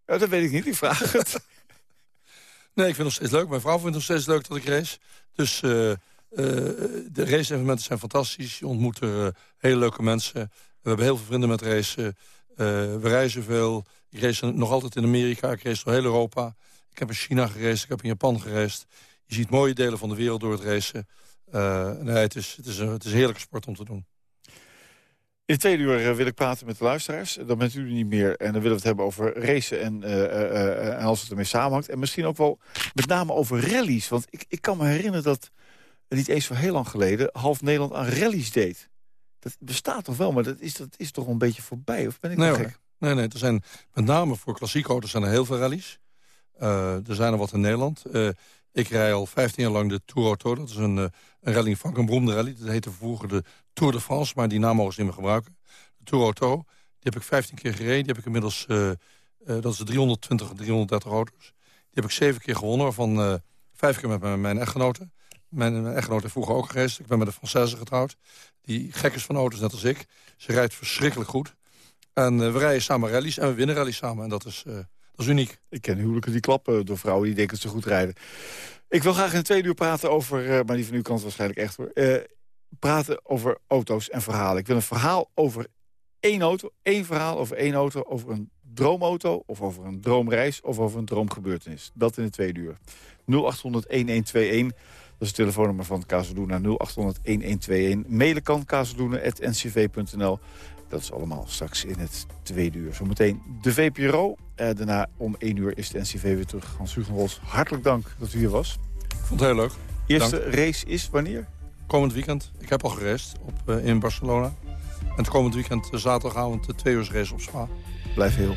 Ja, dat weet ik niet, ik vraag het. (laughs) Nee, ik vind het nog steeds leuk. Mijn vrouw vindt het nog steeds leuk dat ik race. Dus eh, eh, de race-evenementen zijn fantastisch. Je ontmoet er eh, hele leuke mensen. We hebben heel veel vrienden met racen. We reizen veel. Ik race nog altijd in Amerika. Ik race door heel Europa. Ik heb in China gereisd. Ik heb in Japan gereisd. Je ziet mooie delen van de wereld door het racen. Nee, het is, het, is een, het is een heerlijke sport om te doen. In het tweede uur eh, wil ik praten met de luisteraars. Dan bent u er niet meer. En dan willen we het hebben over racen en, eh, eh, en als het ermee samenhangt. En misschien ook wel met name over rallies. Want ik, ik kan me herinneren dat niet eens zo heel lang geleden... half Nederland aan rallies deed. Dat bestaat toch wel, maar dat is, dat is toch een beetje voorbij? Of ben ik Nee, nou gek? Nee, nee, er zijn met name voor klassieke auto's zijn er heel veel rallies. Er zijn er wat in Nederland. Ik rij al 15 jaar lang de Tour Auto. Dat is een, eh, een rally van een beroemde rally. Dat heette vroeger de Tour de France, maar die naam mogen ze niet meer gebruiken. De Tour Auto, die heb ik 15 keer gereden. Die heb ik inmiddels, eh, eh, dat is de 320 en 330 auto's. Die heb ik zeven keer gewonnen, eh, vijf keer met mijn, mijn echtgenote. Mijn, mijn echtgenote heeft vroeger ook gereisd. Ik ben met een Française getrouwd. Die gek is van auto's, net als ik. Ze rijdt verschrikkelijk goed. En we rijden samen rallies en we winnen rallies samen. En dat is, uniek. Ik ken huwelijken die klappen door vrouwen die denken ze goed rijden. Ik wil graag in tweede uur praten over, eh, maar die van uw kant waarschijnlijk echt hoor. eh, praten over auto's en verhalen. Ik wil een verhaal over één auto, één verhaal over één auto, over een droomauto of over een droomreis of over een droomgebeurtenis. Dat in het tweede uur. 0800-1121, dat is het telefoonnummer van Kazeluna. 0800-1121. Mailen kan kazeluna.ncv.nl. Dat is allemaal straks in het tweede uur. Zometeen de VPRO. Eh, daarna om één uur is de NCV weer terug. Hans Hugenros, hartelijk dank dat u hier was. Ik vond het heel leuk. Eerste race is wanneer? Komend weekend, ik heb al gereisd op, eh, in Barcelona. En het komend weekend, eh, zaterdagavond, de twee uur race op Spa. Blijf heel.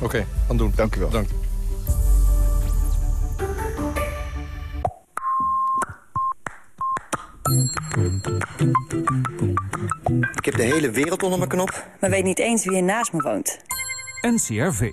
Oké, gaan doen. Dank u wel. Dank. Ik heb de hele wereld onder mijn knop. maar weet niet eens wie er naast me woont. NCRV.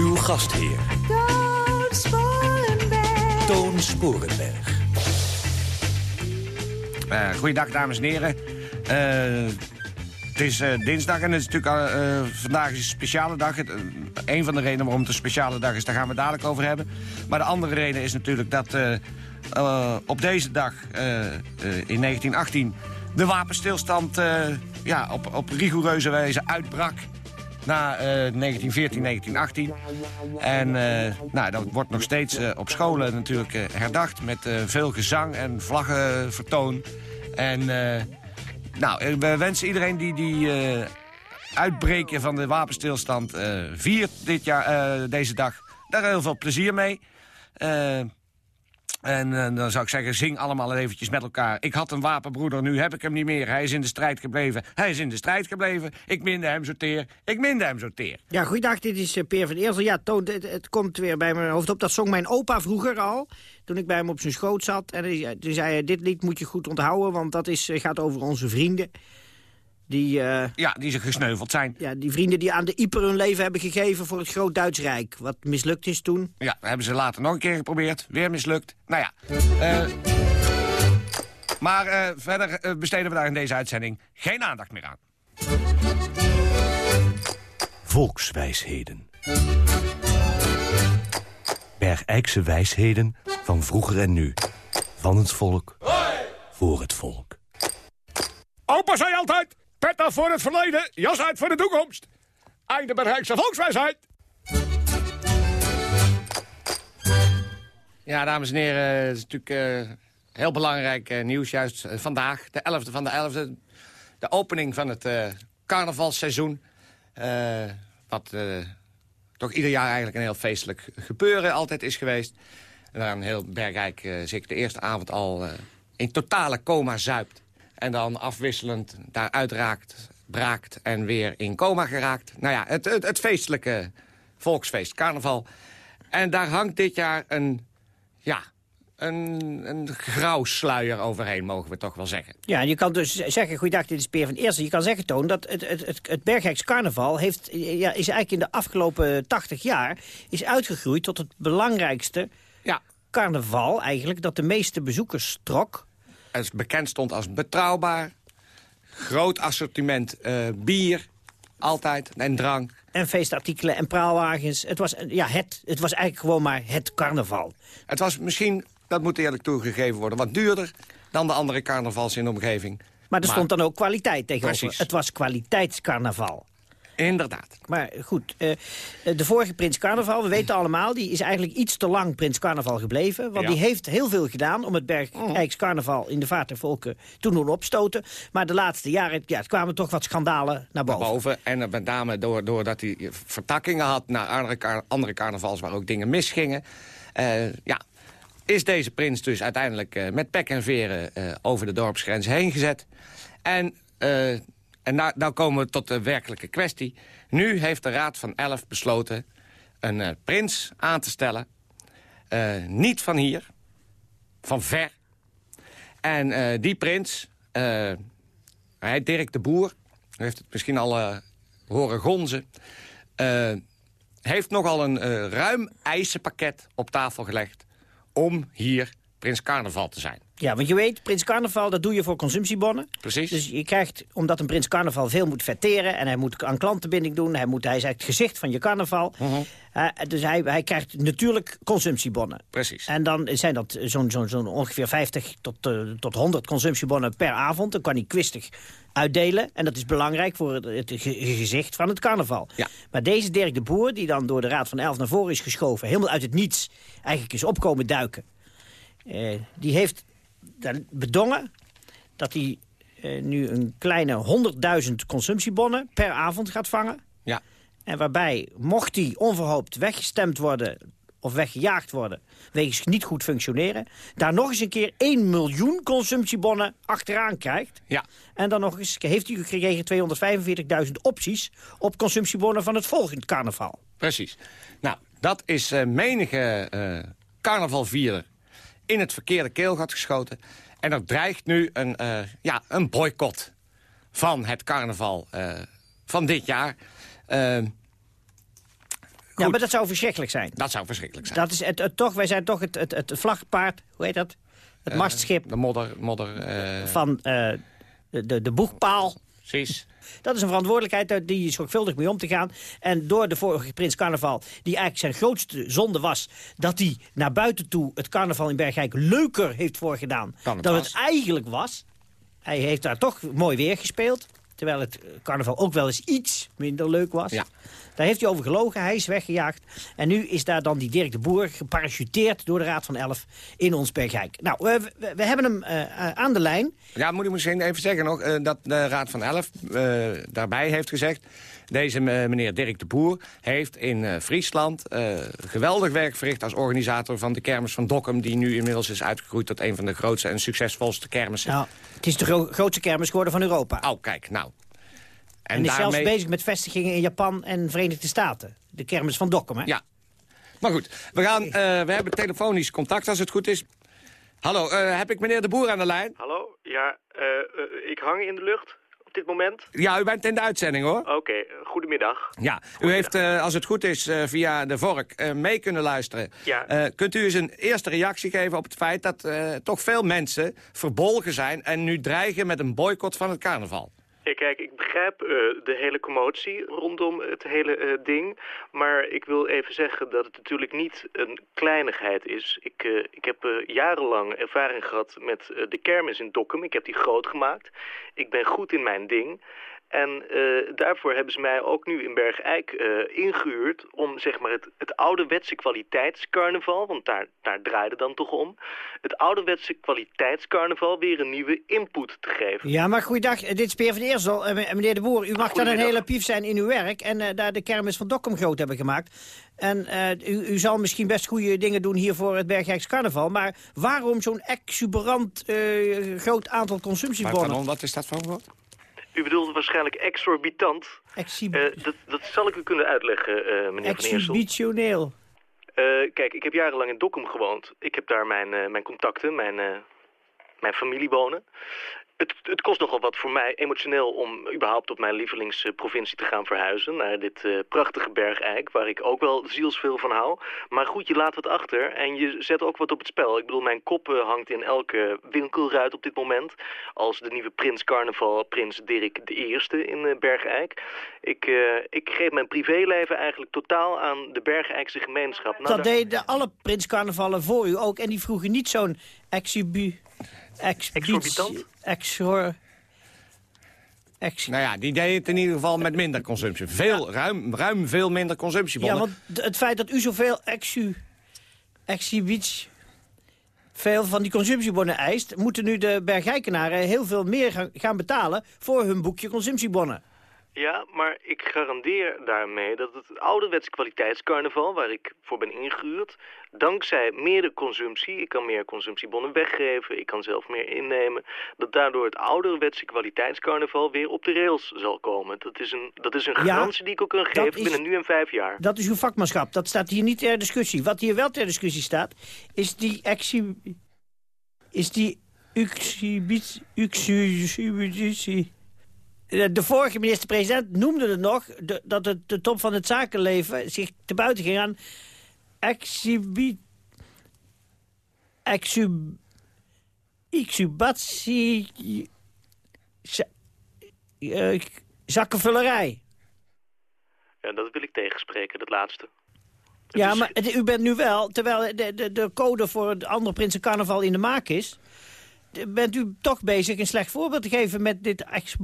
Uw gastheer. Toon Sporenberg. Toon Sporenberg. Uh, goeiedag, dames en heren. Uh, het is uh, dinsdag en het is natuurlijk uh, vandaag is een speciale dag. Het, een van de redenen waarom het een speciale dag is, daar gaan we het dadelijk over hebben. Maar de andere reden is natuurlijk dat op deze dag in 1918 de wapenstilstand ja, op, op rigoureuze wijze uitbrak na 1914, 1918. En nou, dat wordt nog steeds op scholen natuurlijk herdacht... met veel gezang en vlaggenvertoon. En nou, we wensen iedereen die die uitbreken van de wapenstilstand viert dit jaar, deze dag, daar heel veel plezier mee. En dan zou ik zeggen, zing allemaal eventjes met elkaar. Ik had een wapenbroeder, nu heb ik hem niet meer. Hij is in de strijd gebleven. Hij is in de strijd gebleven. Ik minde hem zo teer. Ik minde hem zo teer. Ja, goeiedag, dit is Peer van Eersel. Ja, Toon, het, komt weer bij mijn hoofd op. Dat zong mijn opa vroeger al toen ik bij hem op zijn schoot zat. En toen zei hij, dit lied moet je goed onthouden, want dat is, gaat over onze vrienden. Die, uh, ja, die ze gesneuveld zijn. Ja, die vrienden die aan de Ieper hun leven hebben gegeven voor het Groot Duits Rijk. Wat mislukt is toen. Ja, hebben ze later nog een keer geprobeerd. Weer mislukt. Nou ja. Uh, maar uh, verder besteden we daar in deze uitzending geen aandacht meer aan. Volkswijsheden. Bergijkse wijsheden van vroeger en nu. Van het volk, voor het volk. Opa zei altijd, pet voor het verleden, jas uit voor de toekomst. Einde Bergijkse volkswijsheid. Ja, dames en heren, het is natuurlijk uh, heel belangrijk uh, nieuws. Juist uh, vandaag, de 11e van de 11e, de opening van het carnavalseizoen. wat toch ieder jaar eigenlijk een heel feestelijk gebeuren altijd is geweest. En dan heel Bergrijk zich de eerste avond al in totale coma zuipt. En dan afwisselend daaruit raakt, braakt en weer in coma geraakt. Nou ja, het, het, het feestelijke volksfeest, carnaval. En daar hangt dit jaar een, ja, een, een grauw sluier overheen, mogen we toch wel zeggen. Ja, je kan dus zeggen, goeiedag, dit is Peer van Eerste. Je kan zeggen, Toon, dat het, het, het, het carnaval heeft, ja, is eigenlijk in de afgelopen 80 jaar... is uitgegroeid tot het belangrijkste ja. carnaval eigenlijk... dat de meeste bezoekers trok. Het bekend stond als betrouwbaar. Groot assortiment uh, bier, altijd, en drank. En feestartikelen en praalwagens. Het was, ja, het, het was eigenlijk gewoon maar het carnaval. Het was misschien dat moet eerlijk toegegeven worden. Wat duurder dan de andere carnavals in de omgeving. Maar er stond dan ook kwaliteit tegenover. Precies. Het was kwaliteitscarnaval. Inderdaad. Maar goed, uh, de vorige Prins Carnaval, we weten allemaal... die is eigenlijk iets te lang Prins Carnaval gebleven. Want die heeft heel veel gedaan om het Bergijks Carnaval... in de vaart der volken te doen opstoten. Maar de laatste jaren ja, kwamen toch wat schandalen naar boven. Naar boven. En met name doordat hij vertakkingen had naar andere, andere carnavals... waar ook dingen misgingen. Uh, ja, is deze prins dus uiteindelijk uh, met pek en veren over de dorpsgrens heen gezet. En, en nou, nou, komen we tot de werkelijke kwestie. Nu heeft de Raad van Elf besloten een prins aan te stellen. niet van hier, van ver. En die prins, hij Dirk de Boer, u heeft het misschien al horen gonzen... heeft nogal een ruim eisenpakket op tafel gelegd om hier Prins Carnaval te zijn. Ja, want je weet, Prins Carnaval, dat doe je voor consumptiebonnen. Precies. Dus je krijgt, omdat een Prins Carnaval veel moet verteren... en hij moet aan klantenbinding doen, hij, moet, hij is het gezicht van je carnaval. Uh dus hij, hij krijgt natuurlijk consumptiebonnen. Precies. En dan zijn dat zo'n zo'n zo'n ongeveer 50 tot, uh, tot 100 consumptiebonnen per avond. Dan kan hij kwistig uitdelen. En dat is belangrijk voor het, het gezicht van het carnaval. Ja. Maar deze Dirk de Boer, die dan door de Raad van Elf naar voren is geschoven... helemaal uit het niets eigenlijk is opkomen duiken... Uh, die heeft bedongen dat hij uh, nu een kleine 100.000 consumptiebonnen per avond gaat vangen. Ja. En waarbij, mocht hij onverhoopt weggestemd worden of weggejaagd worden... wegens niet goed functioneren... daar nog eens een keer 1 miljoen consumptiebonnen achteraan krijgt. Ja. En dan nog eens heeft hij gekregen 245.000 opties... op consumptiebonnen van het volgende carnaval. Precies. Nou, dat is uh, menige uh, carnavalvierder in het verkeerde keelgat geschoten. En er dreigt nu een, eh, ja, een boycott van het carnaval eh, van dit jaar. Eh, Ja, maar dat zou verschrikkelijk zijn. dat zou verschrikkelijk zijn. Dat is het, het toch, wij zijn toch het, het, het vlagpaard, hoe heet dat? Het mastschip de modder, modder van de, de, de boegpaal. Precies. Dat is een verantwoordelijkheid uit die zorgvuldig mee om te gaan. En door de vorige prins carnaval, die eigenlijk zijn grootste zonde was... dat hij naar buiten toe het carnaval in Bergijk leuker heeft voorgedaan... Dan het het eigenlijk was. Hij heeft daar toch mooi weer gespeeld. Terwijl het carnaval ook wel eens iets minder leuk was. Ja. Daar heeft hij over gelogen, hij is weggejaagd. En nu is daar dan die Dirk de Boer geparachuteerd door de Raad van Elf in ons Bergijk. Nou, we, we, we hebben hem eh, eh, aan de lijn. Ja, moet ik misschien even zeggen nog eh, dat de Raad van Elf daarbij heeft gezegd... deze meneer Dirk de Boer heeft in Friesland geweldig werk verricht... als organisator van de kermis van Dokkum... die nu inmiddels is uitgegroeid tot een van de grootste en succesvolste kermissen. Nou, het is de gro- grootste kermis geworden van Europa. Oh, kijk, nou. En, is zelfs bezig met vestigingen in Japan en Verenigde Staten. De kermis van Dokkum, hè? Ja. Maar goed, we, gaan, eh, we hebben telefonisch contact als het goed is. Hallo, eh, heb ik meneer de Boer aan de lijn? Hallo? Ja, eh, ik hang in de lucht op dit moment. Ja, u bent in de uitzending, hoor. Oké, goedemiddag. Ja, u heeft, eh, als het goed is, eh, via de vork eh, mee kunnen luisteren. Ja. Eh, kunt u eens een eerste reactie geven op het feit dat eh, toch veel mensen verbolgen zijn... en nu dreigen met een boycott van het carnaval? Ja, kijk, ik begrijp eh, de hele commotie rondom het hele eh, ding. Maar ik wil even zeggen dat het natuurlijk niet een kleinigheid is. Ik, eh, ik heb jarenlang ervaring gehad met de kermis in Dokkum. Ik heb die groot gemaakt. Ik ben goed in mijn ding. En eh, daarvoor hebben ze mij ook nu in Bergijk eh, ingehuurd om zeg maar het, het ouderwetse kwaliteitscarnaval, want daar, daar draaide dan toch om, het ouderwetse kwaliteitscarnaval weer een nieuwe input te geven. Ja, maar goeiedag. Eh, Dit is Peer van Eersel. M- meneer de Boer, u mag dan een hele pief zijn in uw werk... en eh, daar de kermis van Dokkum groot hebben gemaakt. En eh, u, u zal misschien best goede dingen doen hier voor het Bergijks carnaval... maar waarom zo'n exuberant eh, groot aantal Maar consumptiebonnen? pardon, wat is dat voor woord? U bedoelt waarschijnlijk exorbitant. Exhib- Eh, dat, dat zal ik u kunnen uitleggen, eh, meneer Van Eersel. Exhibitioneel. Eh, kijk, ik heb jarenlang in Dokkum gewoond. Ik heb daar mijn, mijn contacten, mijn, mijn familie wonen. Het, het kost nogal wat voor mij emotioneel om überhaupt op mijn lievelingsprovincie te gaan verhuizen. Naar dit eh, prachtige bergijk, waar ik ook wel zielsveel van hou. Maar goed, je laat wat achter en je zet ook wat op het spel. Ik bedoel, mijn kop eh, hangt in elke winkelruit op dit moment. Als de nieuwe prins carnaval, prins Dirk de Eerste in eh, Bergijk. Ik, ik geef mijn privéleven eigenlijk totaal aan de Bergijkse gemeenschap. Nou, dat daar- deden alle prinscarnavallen voor u ook. En die vroegen niet zo'n exhibu... Exorbitant? Exor... Ex Nou ja, die deed het in ieder geval met minder consumptie. Veel, ruim, ruim veel minder ja, consumptiebonnen. want d- het feit dat u zoveel exu... exhibits... veel van die consumptiebonnen eist... moeten nu de Bergijkenaren heel veel meer gaan, gaan betalen... voor hun boekje consumptiebonnen. Ja, maar ik garandeer daarmee dat het ouderwets kwaliteitscarnaval, waar ik voor ben ingehuurd, dankzij meer consumptie, ik kan meer consumptiebonnen weggeven, ik kan zelf meer innemen, dat daardoor het ouderwetse kwaliteitscarnaval weer op de rails zal komen. Dat is een, dat is een Ja, garantie die ik ook kan geven is- binnen nu en vijf jaar. Dat is uw vakmanschap. Dat staat hier niet ter discussie. Wat hier wel ter discussie staat, is die exhi... is die exhibit... exhibitie... Eh, De vorige minister-president noemde het nog... de- dat het de top van het zakenleven zich te buiten ging aan... exub... exubatie... za- eh, zakkenvullerij. Ja, dat wil ik tegenspreken, dat laatste. Ja, maar het- u bent nu wel, terwijl de, de, de code voor het andere Prinsencarnaval in de maak is... bent u toch bezig een slecht voorbeeld te geven met dit ex...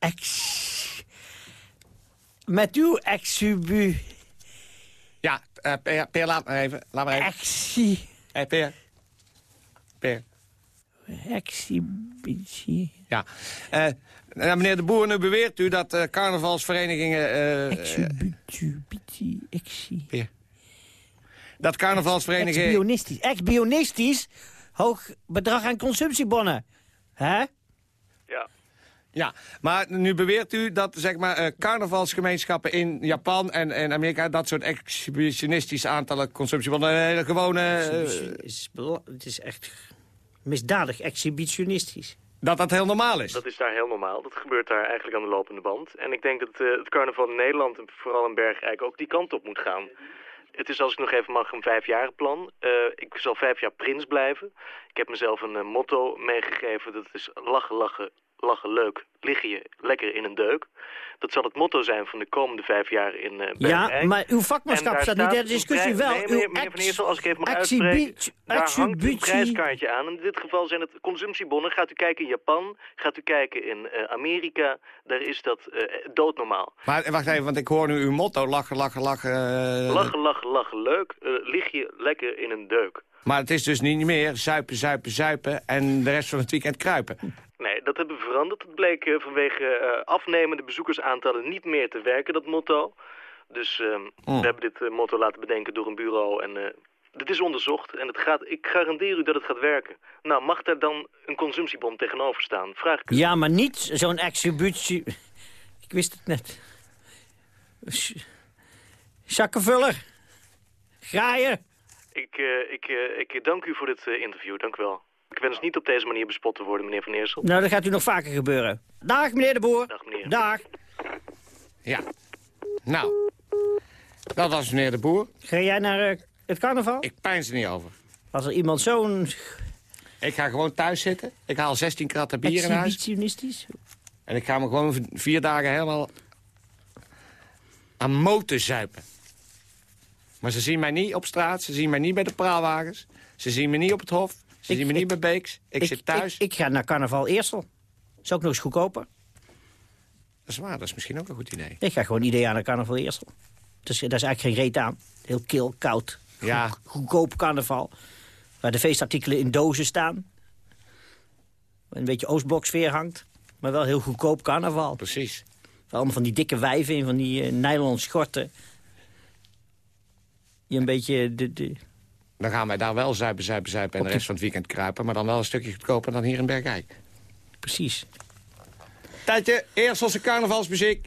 ex met uw exubu... Ja, per, Per, laat maar even. Laat maar even. Exi... Hey, per. Per. Exhibitie... Ja. Eh, nou, meneer de Boer, nu beweert u dat eh, carnavalsverenigingen... eh, Exhibitie... Exi... Per. Dat carnavalsverenigingen... Ex-bionistisch. Ex-bionistisch... Hoog bedrag aan consumptiebonnen. Hè? Ja, maar nu beweert u dat zeg maar, eh, carnavalsgemeenschappen in Japan en, en Amerika... dat soort exhibitionistische aantallen consumptiebonnen... een hele gewone... eh, is het is echt misdadig exhibitionistisch. Dat dat heel normaal is. Dat is daar heel normaal. Dat gebeurt daar eigenlijk aan de lopende band. En ik denk dat eh, het carnaval in Nederland, en vooral in Bergrijk, ook die kant op moet gaan. Het is, als ik nog even mag, een vijfjarenplan. Eh ik zal vijf jaar prins blijven. Ik heb mezelf een motto meegegeven. Dat is lachen, lachen, lachen leuk. Lig je lekker in een deuk. Dat zal het motto zijn van de komende vijf jaar in eh Bergrijk. Ja, maar uw vakmanschap staat niet ter een discussie. Wel, Nee, meneer, meneer Van Eersel, als ik even mag uitspreken... Daar hangt een prijskaartje aan. In dit geval zijn het consumptiebonnen. Gaat u kijken in Japan, gaat u kijken in eh, Amerika. Daar is dat eh, doodnormaal. Maar wacht even, want ik hoor nu uw motto. Lachen, lachen, lachen. Lachen, lachen, lachen, leuk. Lig je lekker in een deuk. Maar het is dus niet meer zuipen, zuipen, zuipen... en de rest van het weekend kruipen. Nee, dat hebben we veranderd. Het bleek eh, vanwege eh, afnemende bezoekersaantallen niet meer te werken, dat motto. Dus ehm, Mm. we hebben dit eh, motto laten bedenken door een bureau en... dit is onderzocht en het gaat, ik garandeer u dat het gaat werken. Nou, mag daar dan een consumptiebon tegenover staan? Vraag ik u. Ja, maar niet zo'n exhibitie... Ik wist het net. Zakkenvuller. Graaien. Ik, eh, ik, ik dank u voor dit interview, dank u wel. Ik wens niet op deze manier bespot te worden, meneer Van Eersel. Nou, dat gaat u nog vaker gebeuren. Dag, meneer de Boer. Dag, meneer. Dag. Ja. Nou, dat was meneer de Boer. Ga jij naar eh, het carnaval? Ik pijn er niet over. Als er iemand zo'n Ik ga gewoon thuis zitten. Ik haal 16 kratten bier in huis. exhibitionistisch... En ik ga me gewoon vier dagen helemaal aan moten zuipen. Maar ze zien mij niet op straat, ze zien mij niet bij de praalwagens. Ze zien me niet op het hof, ze zien me niet bij Beeks. Ik, zit thuis. Ik, ik ga naar carnaval Eersel. Is ook nog eens goedkoper. Dat is waar, dat is misschien ook een goed idee. Ik ga gewoon ideaal naar carnaval Eersel. Dus daar is eigenlijk geen reet aan. Heel kil, koud. Ja. Goed- goedkoop carnaval. Waar de feestartikelen in dozen staan. Een beetje Oostblok-sfeer hangt. Maar wel heel goedkoop carnaval. Precies. Allemaal van die dikke wijven in van die eh, nylon schorten. Die een beetje... De, de... Dan gaan wij daar wel zuipen, zuipen, zuipen en de rest van het weekend kruipen. Maar dan wel een stukje goedkoper dan hier in Bergijk. Precies. Tijdje, eerst onze carnavalsmuziek.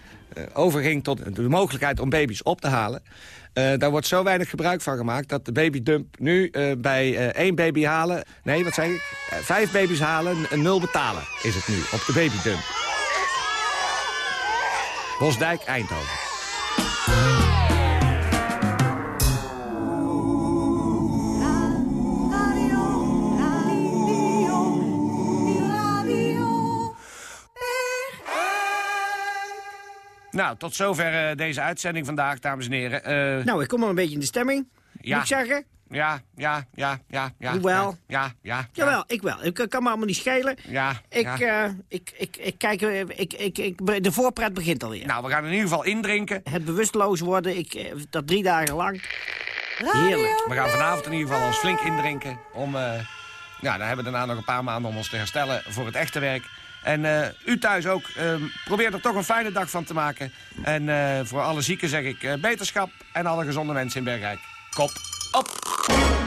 overging tot de mogelijkheid om baby's op te halen. Eh, daar wordt zo weinig gebruik van gemaakt dat de babydump nu eh, bij eh, één baby halen... Nee, wat zeg ik? Eh, vijf baby's halen, een nul betalen is het nu op de babydump. Bosdijk, Eindhoven. Nou, tot zover eh, deze uitzending vandaag, dames en heren. Eh, Nou, ik kom al een beetje in de stemming. Ja. Moet ik zeggen? Ja, ja, ja, ja, ja. Hoewel. Ja, ja, ja. Jawel, ik wel. Ik eh, kan me allemaal niet schelen. Ja, Ik, ja. ik, ik, ik kijk, ik, ik, ik, de voorpret begint alweer. Nou, we gaan in ieder geval indrinken. Het bewusteloos worden, ik, dat drie dagen lang. Heerlijk. We gaan vanavond in ieder geval ons flink indrinken. Om, ja, dan hebben we daarna nog een paar maanden om ons te herstellen voor het echte werk. En eh, u thuis ook, eh, probeer er toch een fijne dag van te maken. En eh, voor alle zieken zeg ik eh, beterschap en alle gezonde mensen in Bergrijk. Kop op!